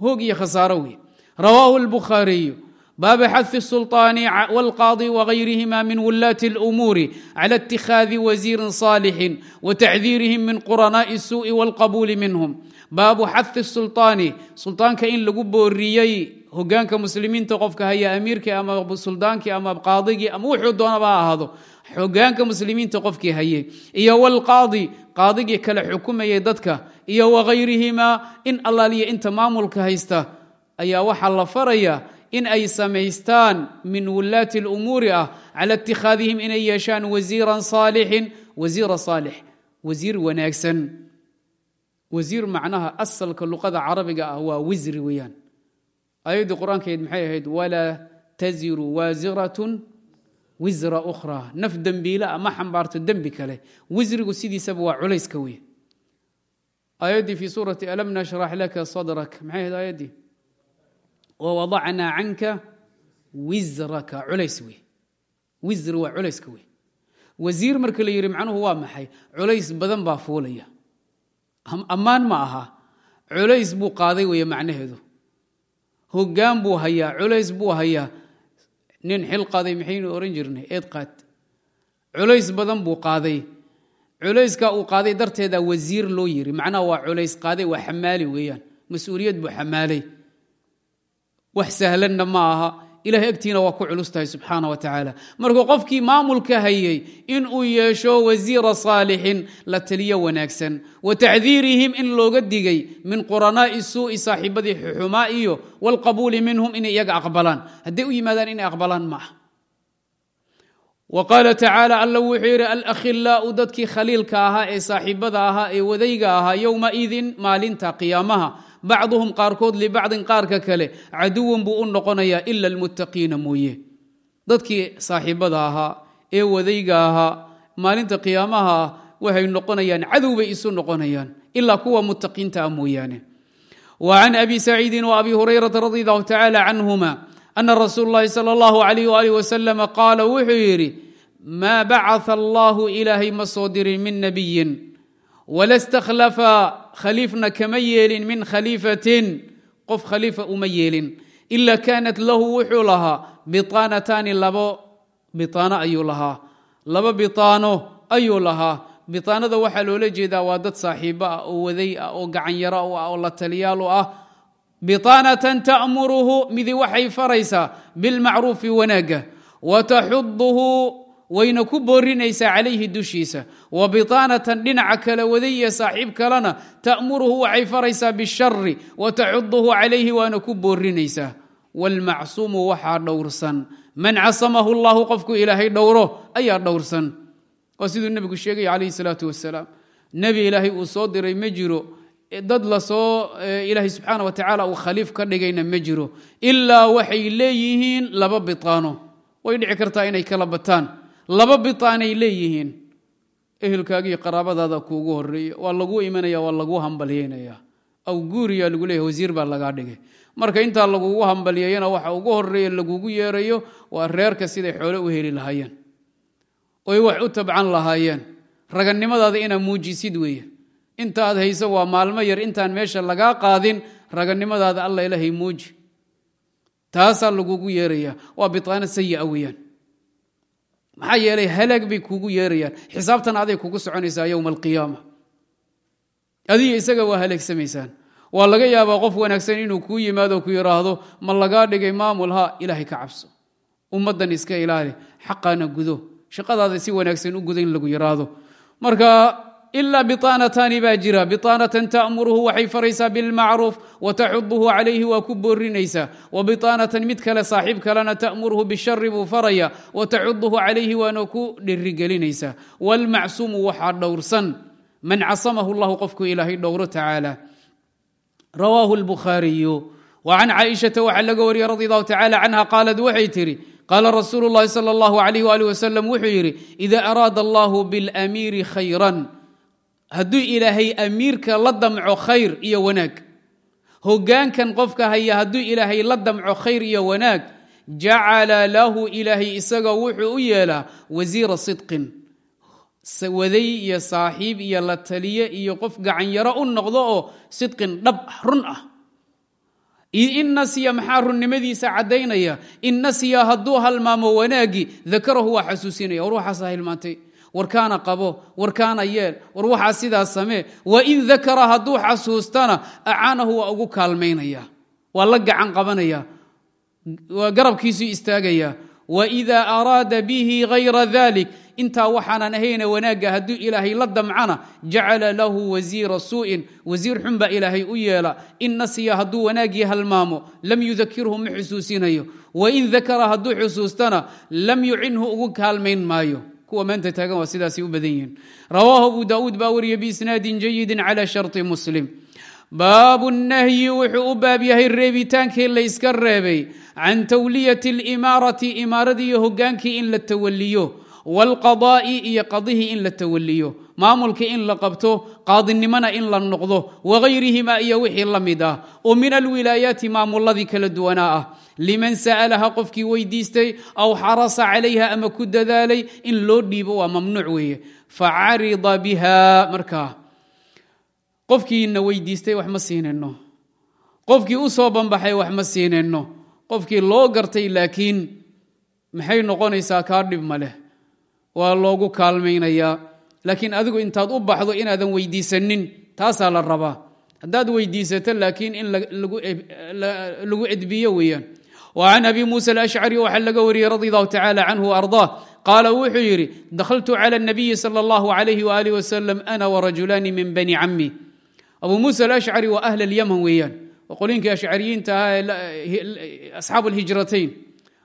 Hoog iyo khasaaro wey rawaahu اlbukhaariyu baabu xaث السulطaan wاlqاضي وغayrihma min wulaati الأmuuri clى اtikhاadi wasiiri صاalixi وتacdiirihim min quranaءi الsuءi wاlqabuuli minhm baabu xaثi الsulطaani sulطaanka in lagu booriyey hogaanka muslimiinta qofka haya amiirkii ama suldaankii ama qaadigii ama wuxuu doonaba ha ahaado hogaanka muslimiinta qofkii hayey iyo wاlqaadi qaadigii kale xukumayay dadka iyo وغayrihima in allaaliya inta maamulka haysta ayaa waxaa la faraya in ay samaystaan min wulaati اlumuuri ah cala اtikhaadihim inay yeeshaan wasiiran saalixin wasiira saalix wasiir wanaagsan. Wasiir macnaha asalka luqada carabiga ah waa wisri weeyaan. Aayaddii qur'aankeed maxay ahayd? Walaa taziru waasiratun wisra ukhraa naf dembiilaa ma xambaarto dembi kale. Wisrigu sidiisaba waa culayska wey aayaddii fii suurati alam nashrax laka sadrak? Maxay ahayd aayaddii wawadacnaa canka wisraka culays wey wisri waa culayska wey wasiir marka la yidhi macnuhu waa maxay? Culays badan baa fuulaya. Ammaan ma aha. Culays buu qaaday weeye macnaheedu. Hoggaan buu hayaa culays buu hayaa. Nin xil qaaday maxaynu ohan jirnay eed qaad. Culays badan buu qaaday. Culayska uu qaaday darteeda wasiir loo yiri macnaha waa culays qaaday waa xamaali weeyaan. Mas'uuliyad buu xamaalay wax sahlanna ma aha ilahay agtiina waa ku culus tahay subxaana wa tacaala markuu qofkii maamulka hayey inuu yeesho wasiira saalixin la taliyo wanaagsan. Wa tacdiirihim in looga digay min quranaa'i suu'i saaxiibadii xuxumaa iyo walqabuuli minhum inay iyaga aqbalaan. Hadday u yimaadaan inay aqbalaan ma aha wa tacaala alla wuxuu yidhi alakhilaau dadkii khaliilka ahaa ee saaxiibada ahaa ee wadayga ahaa yowmaidin maalinta qiyaamaha bacduhum qaarkood libacdin qaarka kale caduwan buu u noqonayaa ila almuttaqiina mooye dadkii saaxiibada ahaa ee wadayga ahaa maalinta qiyaamaha ah waxay noqonayaan cadow bay isu noqonayaan ilaa kuwa muttaqiinta ah mooyaane wa can abi saciidin wa abi hurayrata radi allahu tacaala canhuma ana rasuul اllahi salى اllahu alayh alih waslama qaala wuxuu yidhi maa bacaa allahu ilaahay ma soo dirin min nabiyin wala stakhlafa khaliifna kama yeelin min khaliifatin qof khaliifa uma yeelin ila kaanat lahu wuxuu lahaa biaanataani labo biaano ayuu lahaa laba biaano ayuu lahaa bitaanada waxaa loola jeedaa waa dad saaxiibo ah oo waday ah oo gacanyaro u ah oo la taliyaal u ah biaanatan ta'muruhu midi waxay faraysaa bilmacruufi wanaagga wa taxuduhu wayna ku boorinaysaa calayhi dushiisa. Wa bitaanatan dhinaca kale wadaya saaxiib kalena ta'muruhu waxay faraysaa bishari wa tacuduhu calayhi waana ku boorinaysaa waalmacsuumu waxaa dhowrsan. Man casamahu allahu qofku ilaahay dhowro ayaa dhowrsan. Waa siduu nebigu sheegaya calayhi salaatu wasalaam nebi ilaahay uu soo diray ma jiro. E, dad la soo e, ilaahay subxaana wa tacaala uu khaliif ka dhigayna ma jiro. Ilaa waxay leeyihiin laba bitaano. Way dhici kartaa inay kala bataan laba biطaanay leeyihiin. Ehelkaagii qaraabadaada kuugu horreeya waa laguu imanaya waa laguu hambalyeynaya. Aw guuriyaa lagu leeyahy wasiir baa lagaa dhigay. Marka intaa lagugu hambalyeeyana waxa ugu horreeya lagugu yeerayo waa reerka siday xoole u heli lahaayeen. Oy wax u tabcan lahaayeen. Raganimadaada inaa muujisid weeye. Intaad hayso waa maalmo yar intaan meesha lagaa qaadin raganimadaada alla ilaahay muuji. Taasaa lagugu yeeraya waa biaano sayi'a weeyaan maxaa yeelay halaag bay kugu yeerayaan. Xisaabtan aday kugu soconaysaa yowma alqiyaama adiga isaga waa halaagsamaysaan waa laga yaabaa qof wanaagsan inuu kuu yimaado ku yidhaahdo ma lagaa dhigay maamul ha ilaahay ka cabso. Ummaddan iska ilaali xaqaana gudo. Shaqadaada si wanaagsan u guda in lagu yidhaahdo marka ilaa biطaanataani baa jira biطaanatan ta'muruhu waxay faraysaa bilmacruuf wa taxuduhu calayhi waa ku boorinaysaa wa biطaanatan mid kale saaxiib kalena ta'muruhu bishari buu faraya wa taxuduhu calayhi waana ku dhirigelinaysaa wاlmacsuumu waxaa dhowrsan man casamahu اllahu qofku ilaahay dhowro tacaala rawaahu اlbukhaariyu wa can caaishata waxaa laga wariyey radi allahu tacala canha qaalad waxay tihi qaala rasuulu اllahi salى اllahu alayh ali wasalam wuxuu yidhi ida araada allahu biاlamiiri khayran hadduu ilaahay amiirka la damco khayr iyo wanaag. Hoggaankan qofka haya hadduu ilaahay la damco khayr iyo wanaag jacala lahu ilaahay isaga wuxuu u yeelaa wasiira sidqin. Waday iyo saaxiib iyo la taliye iyo qof gacanyaro u noqdo oo sidqin dhab run ah. In nasiya maxaa runnimadiisa caddaynaya? In nasiya hadduu halmaamo wanaaggii dakarahu waa xasuusinaya war waxaasaa hilmaantay warkaana qabo warkaana yeel war waxaa sidaas samee. Wain dakara hadduu xasuustana acaanahu waa ugu kaalmaynaya. Waa la gacan qabanaya. Waa garabkiisuu istaagaya. Waida araada bihi hayra dalik intaa waxaanan ahayna wanaagga hadduu ilaahay la damcana jacala lahu wasiira suu'in. Wasiir xun baa ilaahay u yeela. In nasiya hadduu wanaaggii halmaamo lam yudakirhu ma xusuusinayo. Wain dakara hadduu xusuustana lam yucinhu ugu kaalmayn maayo kuwa maanta taagan waa sidaasay u badan yihiin. Rawaahu abu daauud baa wariye biisnaadin jayidin cala sharطi muslim. Baabu nahyi wuxuu u baab yahay reebitaankii layska reebay can tawliyati alimaarati imaaradii iyo hogaankii in la tawaliyo waalqadaa'i iyo qadihii in la tawaliyo maamulkii in la qabto qaadinimona in la noqdo wagayrihima iyo wixii la mid ah. Oo min alwilaayaati maamuladii kala duwanaa ah liman sa'alaha qofkii weydiistay aw xarasa calayha ama ku dadaalay in loo dhiibo waa mamnuuc weeye. Facarida biha markaa qofkiina weydiistay wax ma siinayno qofkii u soo banbaxay wax ma siinayno qofkii loo gartay laakiin maxay noqonaysaa kaa dhib leh. Waa loogu kaalmaynayaa. Laakiin adigu intaad u baxdo inaadan weydiisanin taasaa la rabaa. Haddaad weydiisato laakiin in lagu edbiyo weeyaan وعن أbي موسى الأشعري waxaa laga wariyey رضي الله تعالى عنه وأرضاه قال wuxuu yidhi dخلت على النبي صلى الله عليه وآله وسلم أنا ورجuلان من بني cمي أbو موسى الأشعري waa أهل اليمن weeyaan qolinkii أشcariyiinta ahaa أصxاaب الهiجرatayn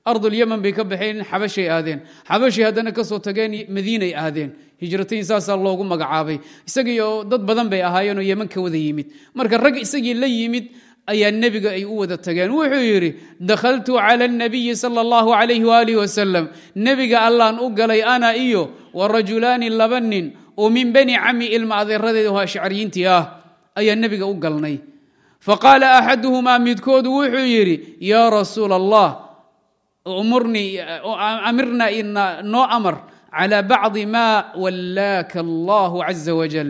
أرض اليمن bay ka baxeen xabashay aadeen xabashay haddana kasoo tageen madiinay aadeen hijratayn saasaa loogu magacaabay isagiio dad badan bay ahaayeenoo yeman ka wada yimid marka rag isagii la yimid ayaa nebiga ay u wada tageen. Wuxuu yidhi dakhaltu cala اnabiyi sala اllahu alayh walih wasalam nebiga allaan u galay ana iyo wa rajulaani laba nin oo min bani cami ilma adeeradeed oo ashcariyiintii ah ayaa nebiga u galnay. Faqaala axaduhumaa midkoodu wuxuu yidhi yaa rasuul allah amirna noo amar cala bacdi ma wallaaka allah caza wajal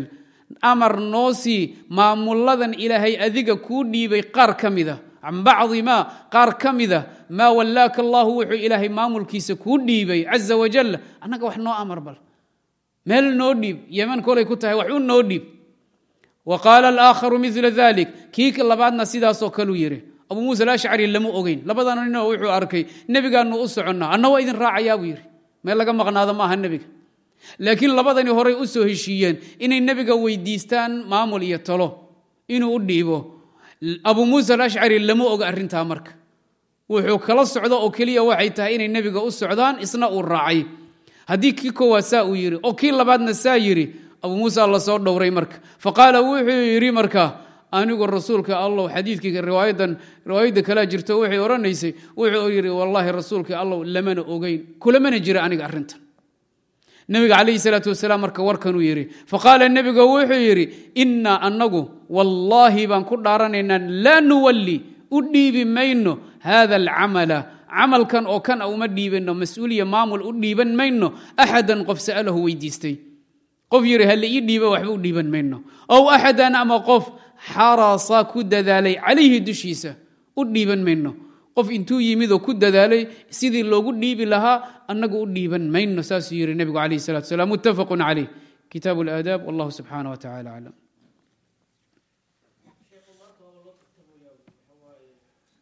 amar noo sii maamuladan ilaahay adiga kuu dhiibay qaar ka mida can bacdi ma qaar ka mida maa wallaaka allahu wuxuu ilaahay maamulkiisa kuu dhiibay. Caza wajal annaga wax noo amar bal. Meel noo dhiib yeman kolay ku tahay wax u noo dhiib. Wa qaala alaakharu mila dalik kii labaadna sidaasoo kaluu yidhi abu muusa alashcari lama ogeyn. Labadana ninoo wuxuu arkay nebigaanu u soconnaa anna waa idin raacayaa buu yidhi meel laga maqnaado maaha nebiga laakiin labadani horay u soo heshiiyeen inay nebiga weydiistaan maamul iyo talo inuu u dhiibo. Abu muusa alashcari lama oga arrintaa marka. Wuxuu kala socdo oo keliya waxay tahay inay nebiga u socdaan isna uu raacay. Haddii kii koowaad saa uu yidhi oo kii labaadna saa yidhi abu muusa la soo dhowray marka. Faqaala wuxuu yidhi marka anigu rasuulka allow xadiidkii riwaayadan riwaayadda kalea jirto waxay odhanaysay wuxuu yidhi wallaahi rasuulka allow lamana ogeyn kulamana jira aniga arrintan nebiga calayhi salaatu wasalaam marka warkanuu yidhi faqaala nebiga wuxuu yidhi innaa annagu wallaahi baan ku dhaaranaynaa laa nuwalli u dhiibi mayno hada alcamala. Camalkan oo kan a uma dhiibanno mas'uuliya maamul u dhiiban mayno axadan qof sa'alahu weydiistay. Qof yidhi halle ii dhiiba waxba u dhiiban mayno. Ow axadan ama qof xarasa ku dadaalay calayhi dushiisa u dhiiban mayno qof intuu yimidoo ku dadaalay sidii loogu dhiibi lahaa annagu u dhiiban mayno saasuu yidhi nebigu calayh salatu salam muttafaqun calayh kitaabu alaadaab wallahu subxaanah wa tacala aclam